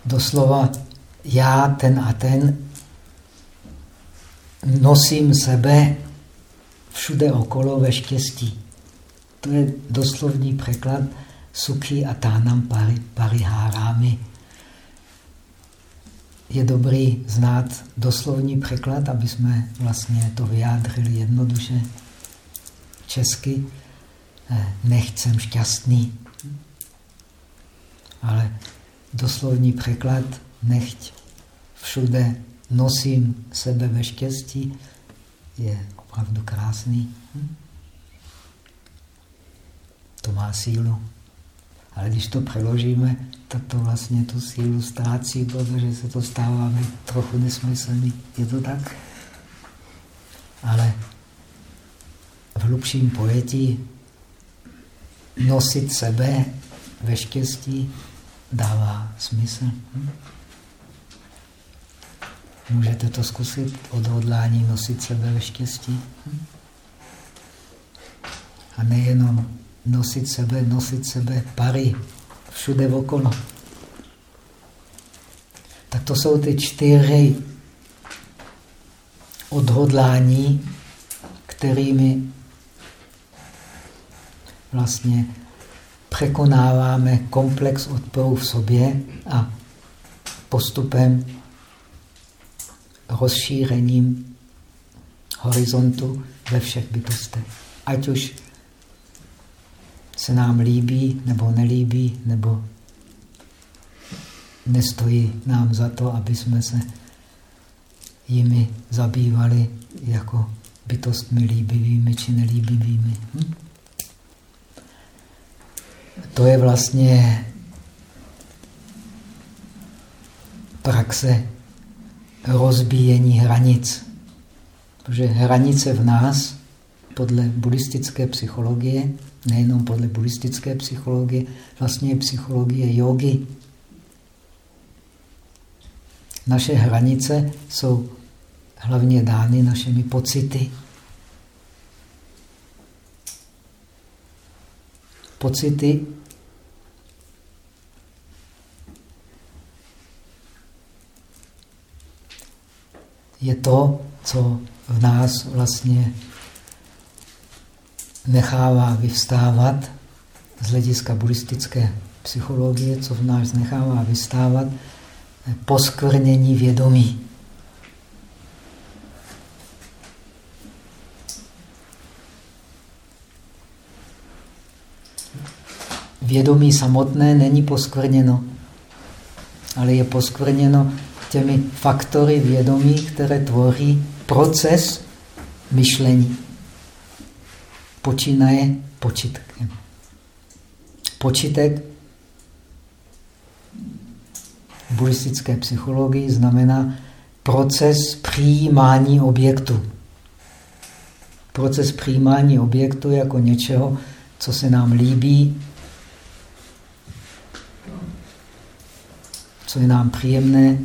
doslova já, ten a ten, nosím sebe všude okolo ve štěstí. To je doslovný překlad sukhi a tánam pari. Je dobrý znát doslovný překlad, aby jsme vlastně to vyjádřili jednoduše česky. Eh, nechcem šťastný. Ale doslovní překlad, nechť všude nosím sebe ve štěstí, je opravdu krásný. Hm? To má sílu. Ale když to přeložíme, tak to vlastně tu sílu ztrácí, protože se to stává trochu nesmyslný. Je to tak? Ale v hlubším pojetí nosit sebe ve štěstí dává smysl. Hm? Můžete to zkusit, odhodlání nosit sebe ve štěstí. A nejenom nosit sebe, nosit sebe pary všude okolo. Tak to jsou ty čtyři odhodlání, kterými vlastně překonáváme komplex odporu v sobě a postupem rozšířením horizontu ve všech bytostech. Ať už se nám líbí nebo nelíbí, nebo nestojí nám za to, aby jsme se jimi zabývali jako bytostmi líbivými či nelíbivými. Hm? to je vlastně praxe rozbíjení hranic. Protože hranice v nás, podle buddhistické psychologie, nejenom podle buddhistické psychologie, vlastně je psychologie jogy. Naše hranice jsou hlavně dány našimi pocity. Pocity je to, co v nás vlastně nechává vyvstávat z hlediska buddhistické psychologie, co v nás nechává vystávat, poskvrnění vědomí. Vědomí samotné není poskvrněno, ale je poskvrněno těmi faktory vědomí, které tvoří proces myšlení. Počínaje počitkem. Počitek v buddhistické psychologii znamená proces přijímání objektu. Proces přijímání objektu jako něčeho, co se nám líbí, co je nám příjemné,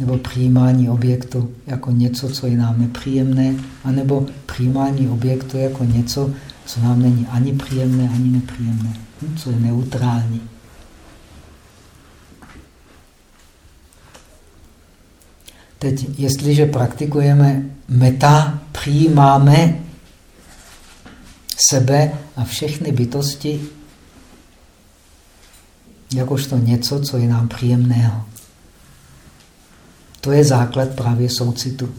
nebo přijímání objektu jako něco, co je nám nepříjemné, anebo přijímání objektu jako něco, co nám není ani příjemné, ani nepříjemné, hm, co je neutrální. Teď, jestliže praktikujeme meta, přijímáme sebe a všechny bytosti jakožto něco, co je nám příjemného. To je základ právě soucitu.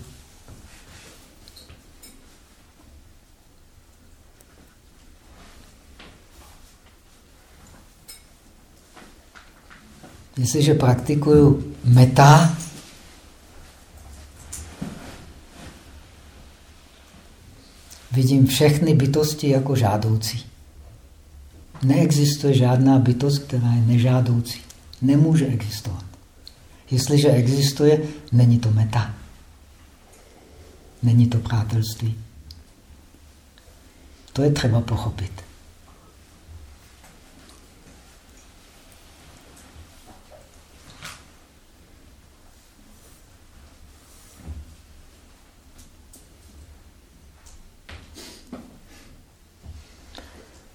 Jestliže praktikuju meta, vidím všechny bytosti jako žádoucí. Neexistuje žádná bytost, která je nežádoucí. Nemůže existovat. Jestliže existuje, není to meta. Není to přátelství. To je třeba pochopit.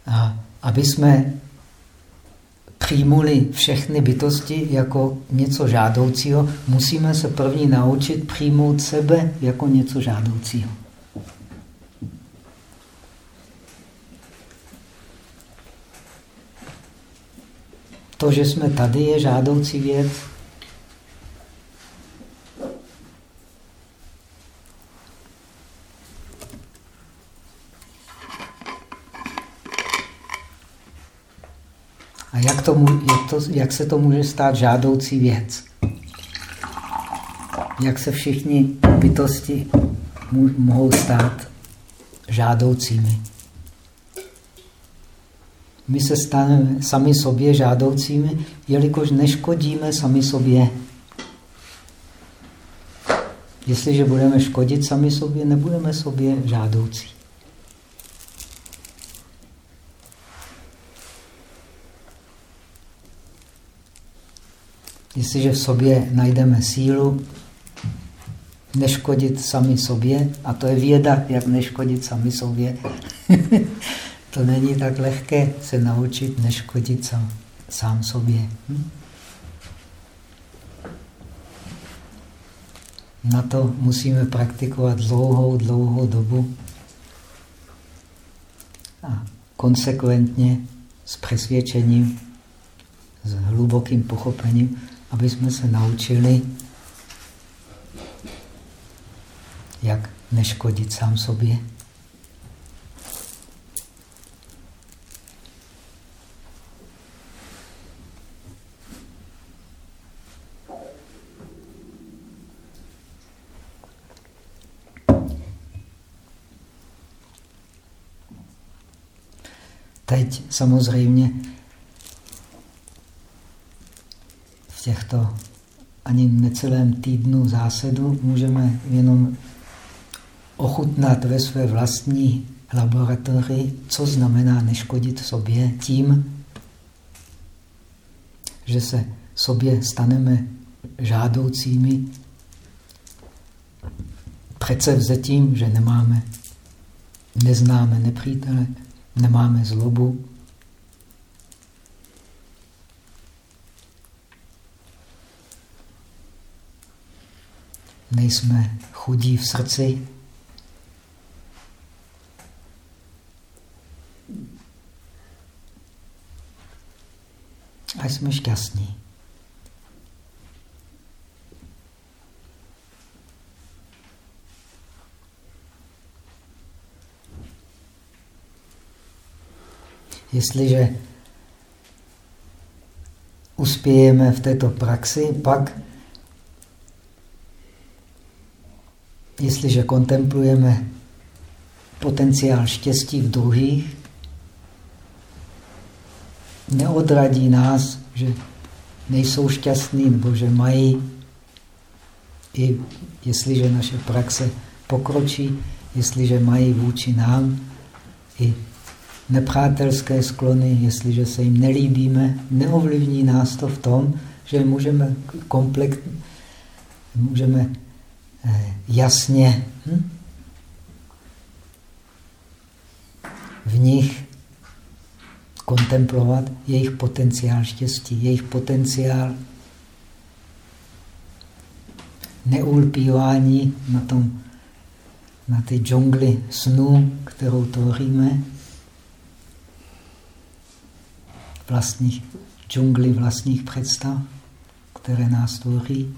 A aby jsme přijmuli všechny bytosti jako něco žádoucího, musíme se první naučit přijmout sebe jako něco žádoucího. To, že jsme tady, je žádoucí věc. A jak, to, jak, to, jak se to může stát žádoucí věc? Jak se všichni bytosti mohou stát žádoucími? My se staneme sami sobě žádoucími, jelikož neškodíme sami sobě. Jestliže budeme škodit sami sobě, nebudeme sobě žádoucí. Jestliže v sobě najdeme sílu neškodit sami sobě, a to je věda, jak neškodit sami sobě, to není tak lehké se naučit neškodit sám, sám sobě. Hm? Na to musíme praktikovat dlouhou, dlouhou dobu a konsekventně s přesvědčením, s hlubokým pochopením, aby jsme se naučili, jak neškodit sám sobě. Teď samozřejmě v těchto ani necelém týdnu zásadu můžeme jenom ochutnat ve své vlastní laboratoři, co znamená neškodit sobě tím, že se sobě staneme žádoucími přece vzetím, že nemáme, neznáme nepřítele, nemáme zlobu, nejsme chudí v srdci. A jsme šťastní. Jestliže uspějeme v této praxi, pak jestliže kontemplujeme potenciál štěstí v druhých, neodradí nás, že nejsou šťastní nebo že mají, i jestliže naše praxe pokročí, jestliže mají vůči nám i nepřátelské sklony, jestliže se jim nelíbíme, neovlivní nás to v tom, že můžeme komplex, můžeme jasně. Hm, v nich kontemplovat jejich potenciál štěstí, jejich potenciál neulpívání na, tom, na ty džungli snů, kterou tvoříme, vlastních džungli vlastních představ, které nás tvoří.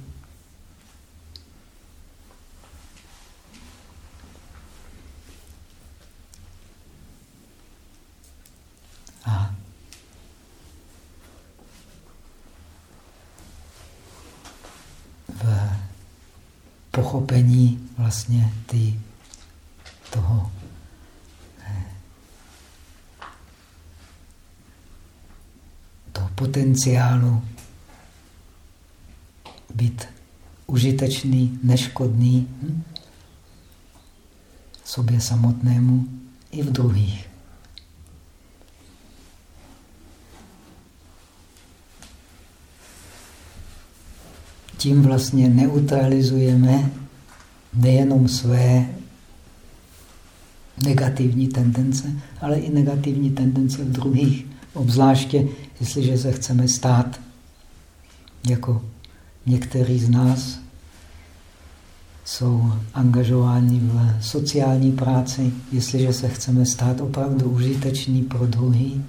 A v pochopení vlastně ty, toho eh, toho potenciálu být užitečný, neškodný hm? sobě samotnému i v druhých. Tím vlastně neutralizujeme nejenom své negativní tendence, ale i negativní tendence v druhých. Obzvláště, jestliže se chceme stát jako některý z nás jsou angažováni v sociální práci, jestliže se chceme stát opravdu užitečný pro druhý,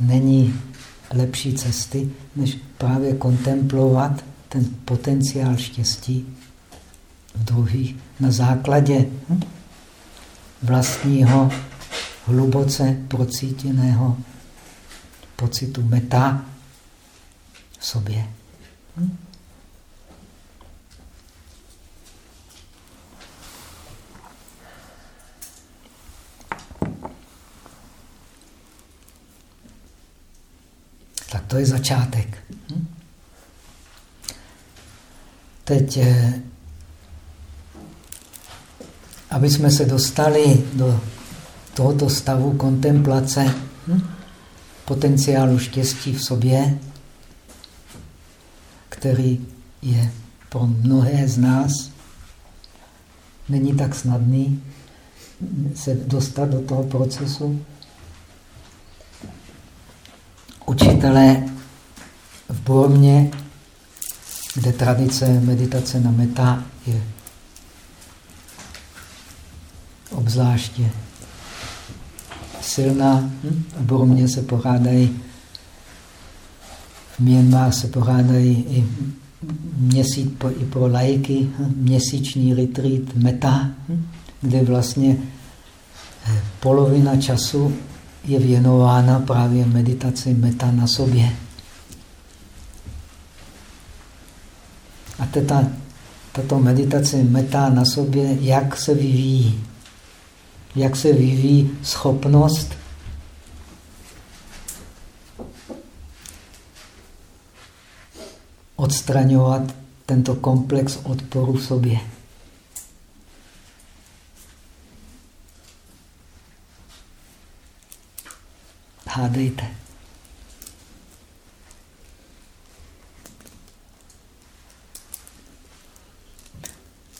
není lepší cesty, než právě kontemplovat ten potenciál štěstí v druhých na základě hm, vlastního hluboce procítěného pocitu meta v sobě. Tak to je začátek. Teď, eh, aby jsme se dostali do tohoto stavu kontemplace, hm? potenciálu štěstí v sobě, který je pro mnohé z nás není tak snadný se dostat do toho procesu, učitelé v Burmě, kde tradice meditace na meta je obzvláště silná. Hm? V Burmě se pořádají, v Myanmar se pořádají i měsíc i pro lajky, hm? měsíční retreat meta, hm? kde vlastně eh, polovina času je věnována právě meditaci meta na sobě. A teta, tato meditace meta na sobě, jak se vyvíjí? Jak se vyvíjí schopnost odstraňovat tento komplex odporu v sobě. Hádejte.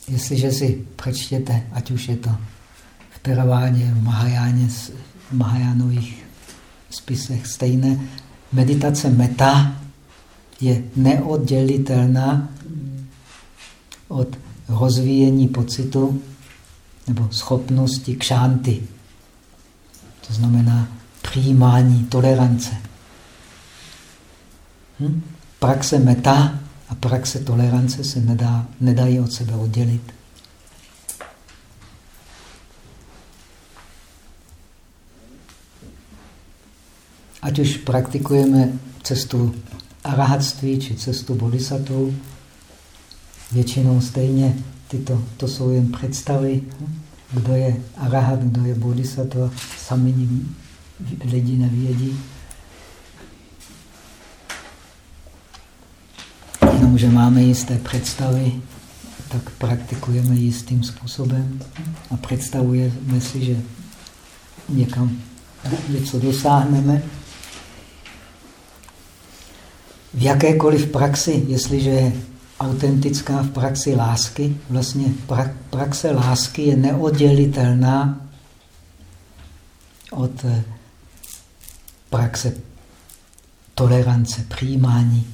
Jestliže si přečtěte, ať už je to v Teravádě, v Mahajáně, v Mahajánových spisech stejné, meditace meta je neoddělitelná od rozvíjení pocitu nebo schopnosti kšánty. To znamená přijímání, tolerance. Hm? Praxe meta a praxe tolerance se nedá, nedají od sebe oddělit. Ať už praktikujeme cestu arahatství či cestu bodhisattva, většinou stejně tyto, to jsou jen představy. Kdo je arahat, kdo je bodhisattva, sami lidi nevědí. Jenomže máme jisté představy, tak praktikujeme jistým způsobem a představujeme si, že někam něco dosáhneme. V jakékoliv praxi, jestliže je autentická v praxi lásky, vlastně praxe lásky je neoddělitelná od eh, praxe tolerance, přijímání.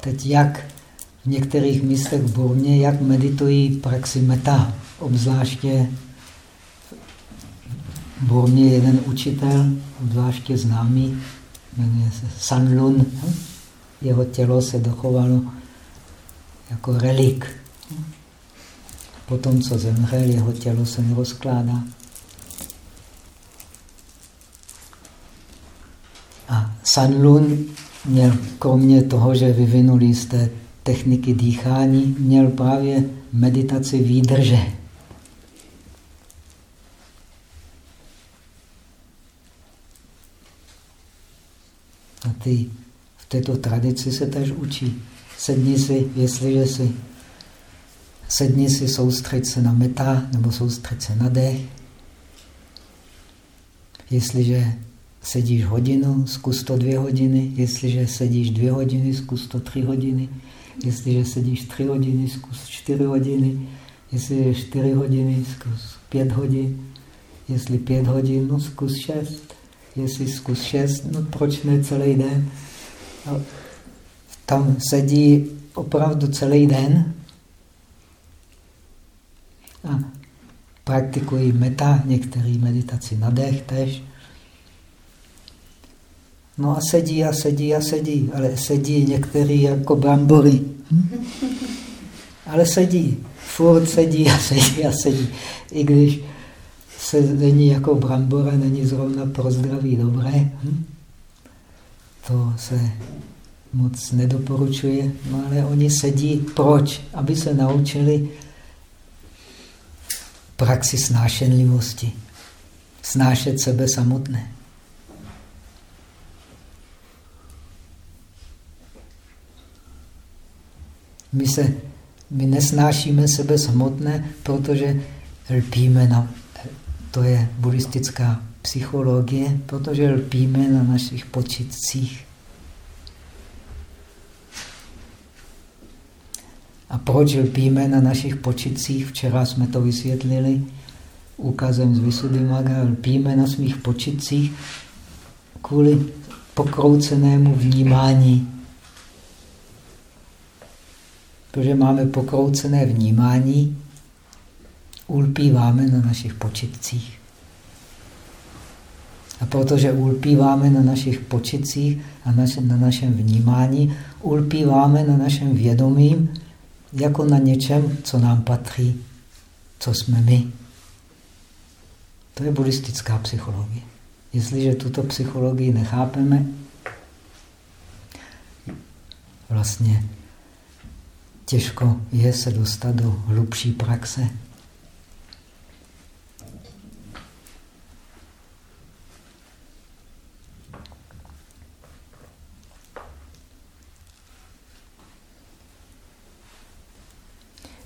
Teď jak v některých místech v Burmě, jak meditují praxi meta, obzvláště v Burmě jeden učitel, obzvláště známý, jmenuje se Sanlun. Jeho tělo se dochovalo jako relik. Potom, co zemřel, jeho tělo se nerozkládá. A Sanlun měl kromě toho, že vyvinuli z té techniky dýchání, měl právě meditaci výdrže. A ty v této tradici se tež učí. Sedni si, jestliže si sedni si, soustřeď se na meta nebo soustřeď se na dech. Jestliže sedíš hodinu, zkus to dvě hodiny. Jestliže sedíš dvě hodiny, zkus to tři hodiny. Jestliže sedíš tři hodiny, zkus čtyři hodiny. Jestli čtyři hodiny, zkus pět hodin. Jestli pět hodin, no zkus šest. Jestli zkus šest, no proč ne celý den? A tam sedí opravdu celý den a praktikují meta, některý meditaci na dech tež. No a sedí a sedí a sedí, ale sedí některý jako brambory. Hm? Ale sedí, furt sedí a sedí a sedí. I když se není jako brambora, není zrovna pro zdraví dobré. Hm? To se moc nedoporučuje, no ale oni sedí. Proč? Aby se naučili praxi snášenlivosti. Snášet sebe samotné. My, se, my nesnášíme sebe samotné, protože lpíme na, to je buddhistická psychologie, protože lpíme na našich počitcích. A proč lpíme na našich počitcích? Včera jsme to vysvětlili úkazem z Vysudimaga. Lpíme na svých počitcích kvůli pokroucenému vnímání Protože máme pokroucené vnímání, ulpíváme na našich počitcích. A protože ulpíváme na našich počitcích a na našem vnímání, ulpíváme na našem vědomím jako na něčem, co nám patří, co jsme my. To je buddhistická psychologie. Jestliže tuto psychologii nechápeme, vlastně těžko je se dostat do hlubší praxe.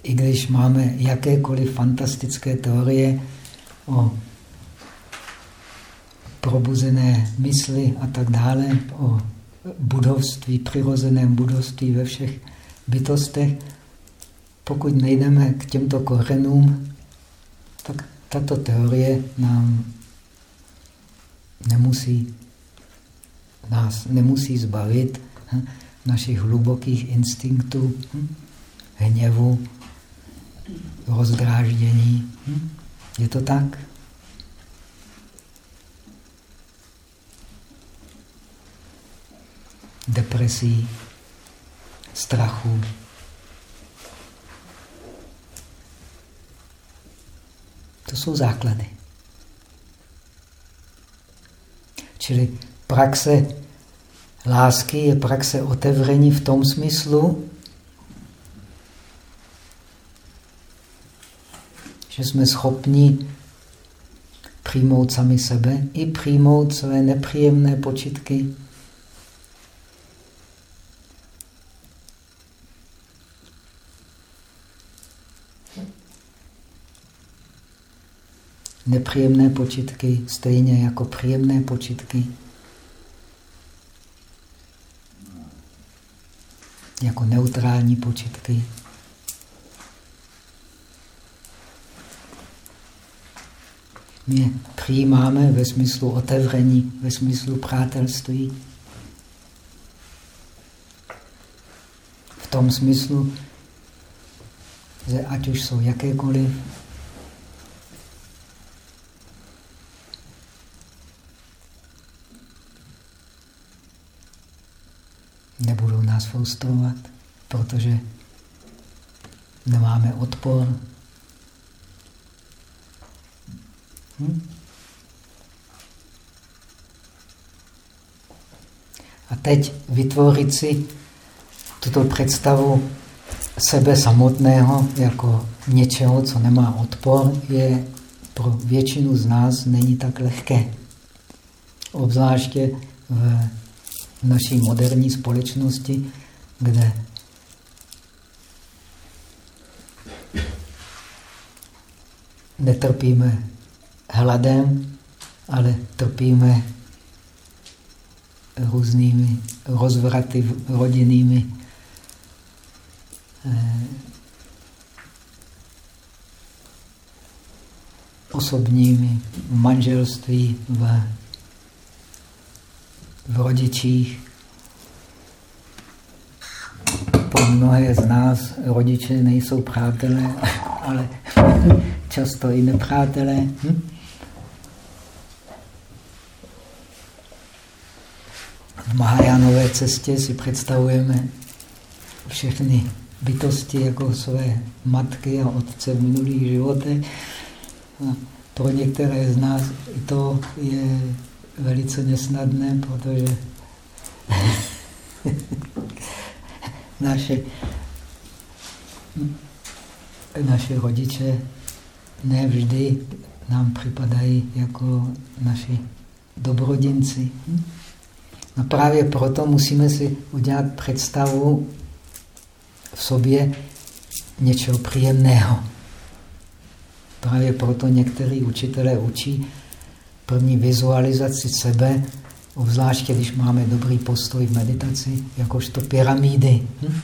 I když máme jakékoliv fantastické teorie o probuzené mysli a tak dále, o budovství, přirozeném budovství ve všech bytostech, pokud nejdeme k těmto kořenům, tak tato teorie nám nemusí, nás nemusí zbavit hm, našich hlubokých instinktů, hm, hněvu, rozdráždění. Hm. Je to tak? Depresí, strachu. To jsou základy. Čili praxe lásky je praxe otevření v tom smyslu, že jsme schopni přijmout sami sebe i přijmout své nepříjemné počitky. Nepříjemné počitky, stejně jako příjemné počitky. Jako neutrální počitky. My je přijímáme ve smyslu otevření, ve smyslu přátelství. V tom smyslu, že ať už jsou jakékoliv nebudou nás frustrovat, protože nemáme odpor. Hm? A teď vytvořit si tuto představu sebe samotného jako něčeho, co nemá odpor, je pro většinu z nás není tak lehké. Obzvláště v naší moderní společnosti, kde netrpíme hladem, ale trpíme různými rozvraty rodinnými, eh, osobními manželství v v rodičích. Pro mnohé z nás rodiče nejsou přátelé, ale často i nepřátelé. Hm? V Mahajánové cestě si představujeme všechny bytosti jako své matky a otce v minulých životech. A pro některé z nás to je velice nesnadné, protože naše, naše rodiče nevždy nám připadají jako naši dobrodinci. A právě proto musíme si udělat představu v sobě něčeho příjemného. Právě proto některý učitelé učí, první vizualizaci sebe, obzvláště když máme dobrý postoj v meditaci, jakožto pyramidy. Hm?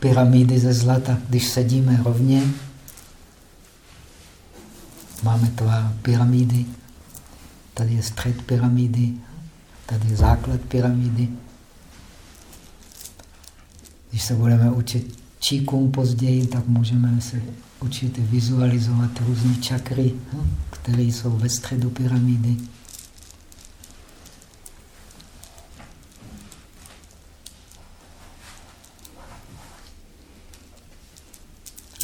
Pyramidy ze zlata. Když sedíme rovně, máme tvar pyramidy. Tady je střed pyramidy, tady je základ pyramidy. Když se budeme učit číkům později, tak můžeme se učit vizualizovat různé čakry. Hm? které jsou ve středu pyramidy.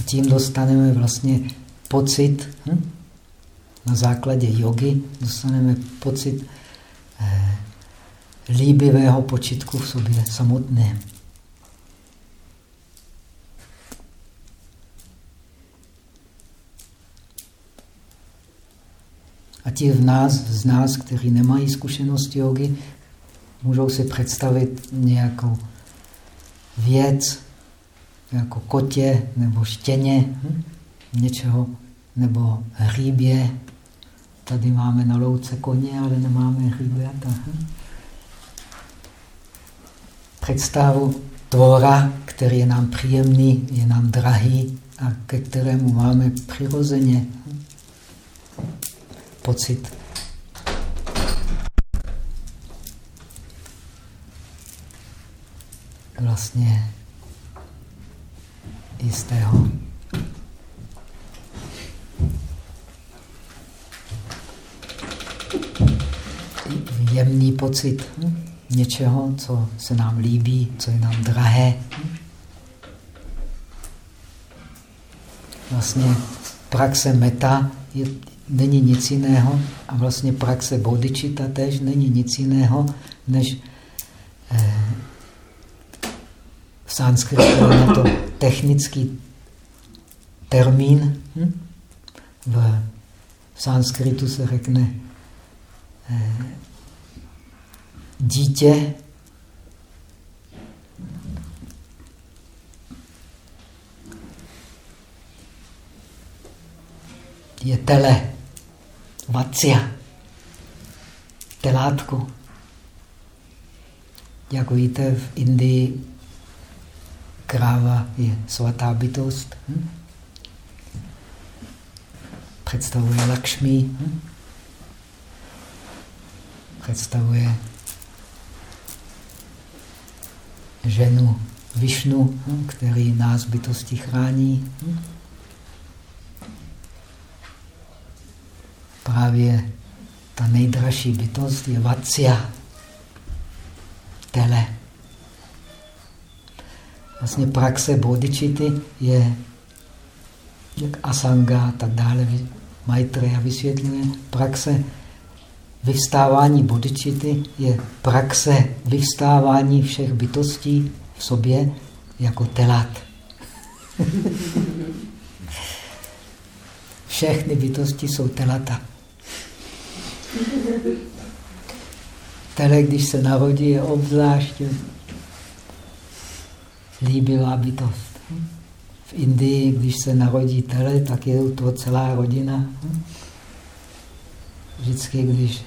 A tím dostaneme vlastně pocit, hm? Na základě jogy dostaneme pocit eh, líbivého počitku v sobě samotném. A ti v nás, z nás, kteří nemají zkušenost jogy, můžou si představit nějakou věc, jako kotě nebo štěně, hm? něčeho, nebo hříbě. Tady máme na louce koně, ale nemáme hříběta. Hm? Představu tvora, který je nám příjemný, je nám drahý a ke kterému máme přirozeně pocit. Vlastně jistého jemný pocit hm? něčeho, co se nám líbí, co je nám drahé. Vlastně praxe meta je není nic jiného a vlastně praxe bodičita tež není nic jiného, než eh, v sanskritu je to technický termín. Hm? V sanskritu se řekne eh, dítě je tele, vacia, telátko. Jak víte, v Indii kráva je svatá bytost. Hm? Představuje Lakšmi. Hm? Představuje ženu Višnu, hm? který nás bytosti chrání. Hm? Právě ta nejdražší bytost je Vatsia, tele. Vlastně praxe bodičity je jak asanga a tak dále. Maitreya vysvětluje. Praxe vyvstávání bodičity je praxe vyvstávání všech bytostí v sobě jako telat. Všechny bytosti jsou telata. Tele, když se narodí, je obzvlášť líbivá bytost. V Indii, když se narodí tele, tak je to celá rodina. Vždycky, když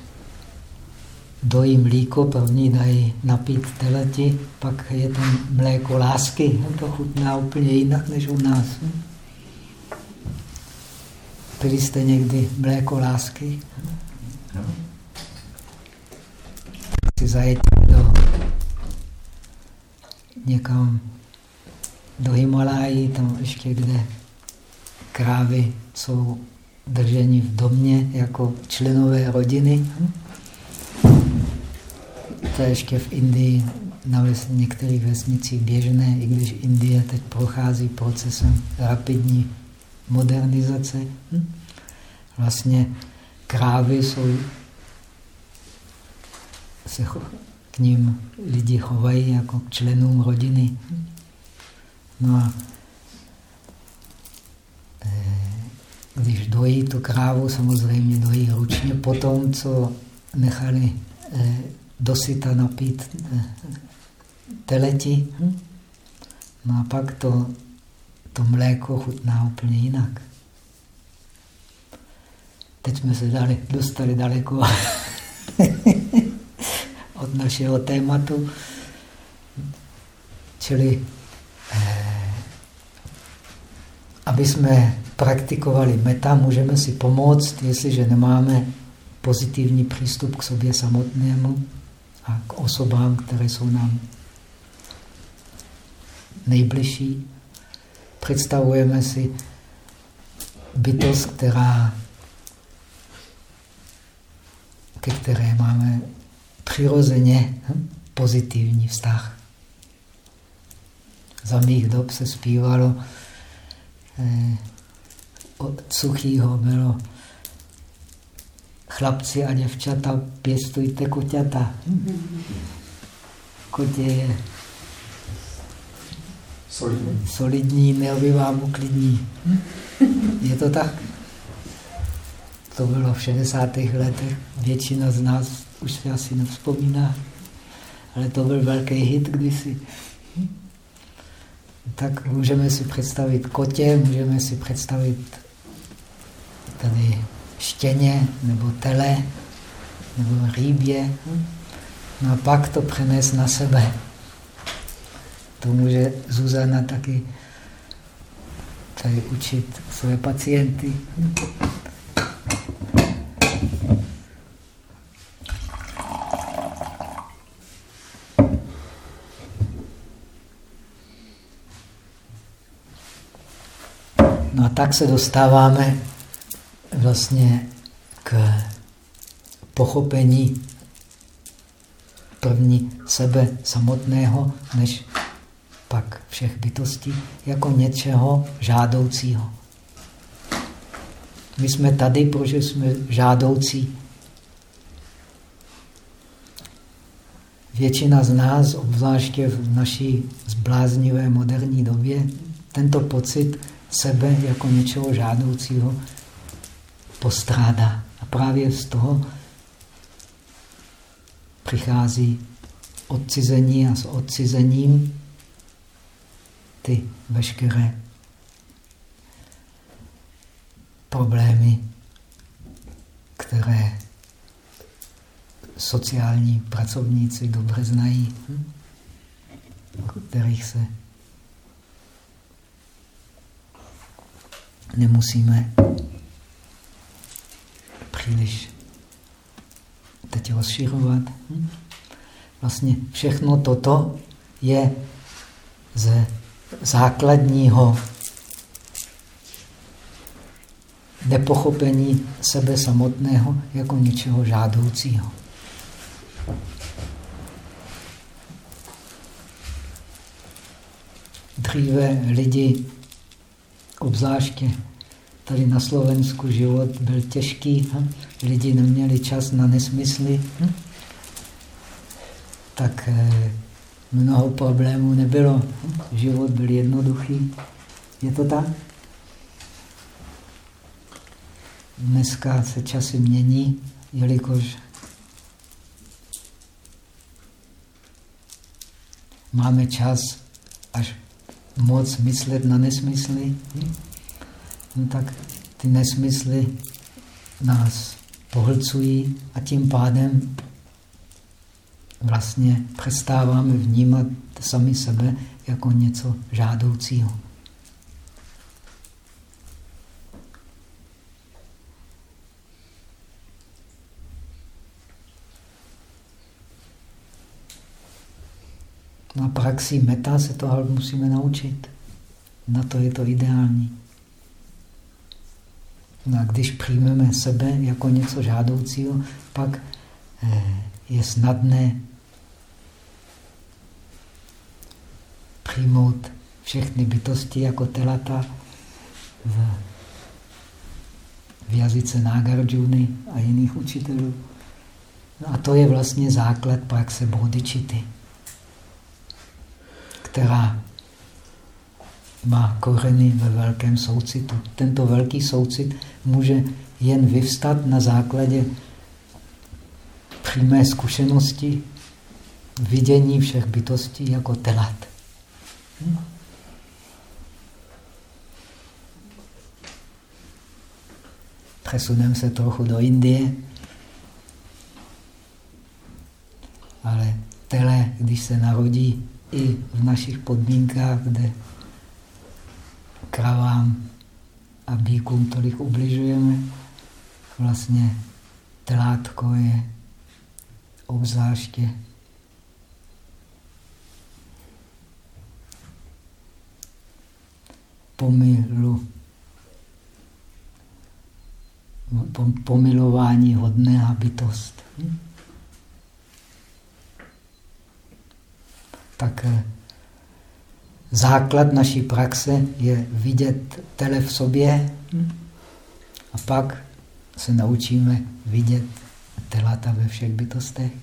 dojí mlíko, první dají napít teleti, pak je tam mléko lásky. To chutná úplně jinak než u nás. Pili jste někdy mléko lásky? Si zajetí do někam do Himalají, tam ještě kde krávy jsou drženi v domě jako členové rodiny. To je ještě v Indii na ves některých vesnicích běžné, i když Indie teď prochází procesem rapidní modernizace. Vlastně krávy jsou, se k ním lidi chovají jako k členům rodiny. No a eh, když dojí tu krávu, samozřejmě dojí ručně, potom, co nechali eh, dosyta napít eh, teleti, hm? no a pak to, to mléko chutná úplně jinak. Teď jsme se dali, dostali daleko od našeho tématu, čili aby jsme praktikovali meta, můžeme si pomoct, jestliže nemáme pozitivní přístup k sobě samotnému a k osobám, které jsou nám nejbližší. Představujeme si bytost, která, ke které máme přirozeně pozitivní vztah. Za mých dob se zpívalo Eh, od suchýho bylo chlapci a děvčata, pěstujte koťata. Kotě je solidní, solidní neobyvám uklidní. Je to tak? To bylo v 60. letech. Většina z nás už se asi nevzpomíná, ale to byl velký hit kdysi tak můžeme si představit kotě, můžeme si představit tady štěně, nebo tele, nebo rýbě. No a pak to přenést na sebe. To může Zuzana taky tady učit své pacienty. No a tak se dostáváme vlastně k pochopení první sebe samotného, než pak všech bytostí, jako něčeho žádoucího. My jsme tady, protože jsme žádoucí. Většina z nás, obzvláště v naší zbláznivé moderní době, tento pocit sebe jako něčeho žádoucího postrádá. A právě z toho přichází odcizení a s odcizením ty veškeré problémy, které sociální pracovníci dobře znají, hm? kterých se nemusíme příliš teď rozšiřovat. Hm? Vlastně všechno toto je ze základního nepochopení sebe samotného jako něčeho žádoucího. Dříve lidi, obzvláště tady na Slovensku, život byl těžký, hm? lidi neměli čas na nesmysly, hm? tak eh, mnoho problémů nebylo. Hm? Život byl jednoduchý. Je to tak? Dneska se časy mění, jelikož máme čas až moc myslet na nesmysly, no tak ty nesmysly nás pohlcují a tím pádem vlastně přestáváme vnímat sami sebe jako něco žádoucího. Na praxi meta se to ale musíme naučit. Na to je to ideální. No a když přijmeme sebe jako něco žádoucího, pak eh, je snadné přijmout všechny bytosti jako telata v, v jazyce Nagarjuna a jiných učitelů. No a to je vlastně základ praxe bodičity která má kořeny ve velkém soucitu. Tento velký soucit může jen vyvstat na základě přímé zkušenosti vidění všech bytostí jako telat. Hm? Přesuneme se trochu do Indie, ale tele, když se narodí, i v našich podmínkách, kde kravám a bíkům tolik ubližujeme, vlastně telátko je obzvláště pomilu, pomilování hodná bytost. Hm? tak základ naší praxe je vidět tele v sobě a pak se naučíme vidět telata ve všech bytostech. Hm?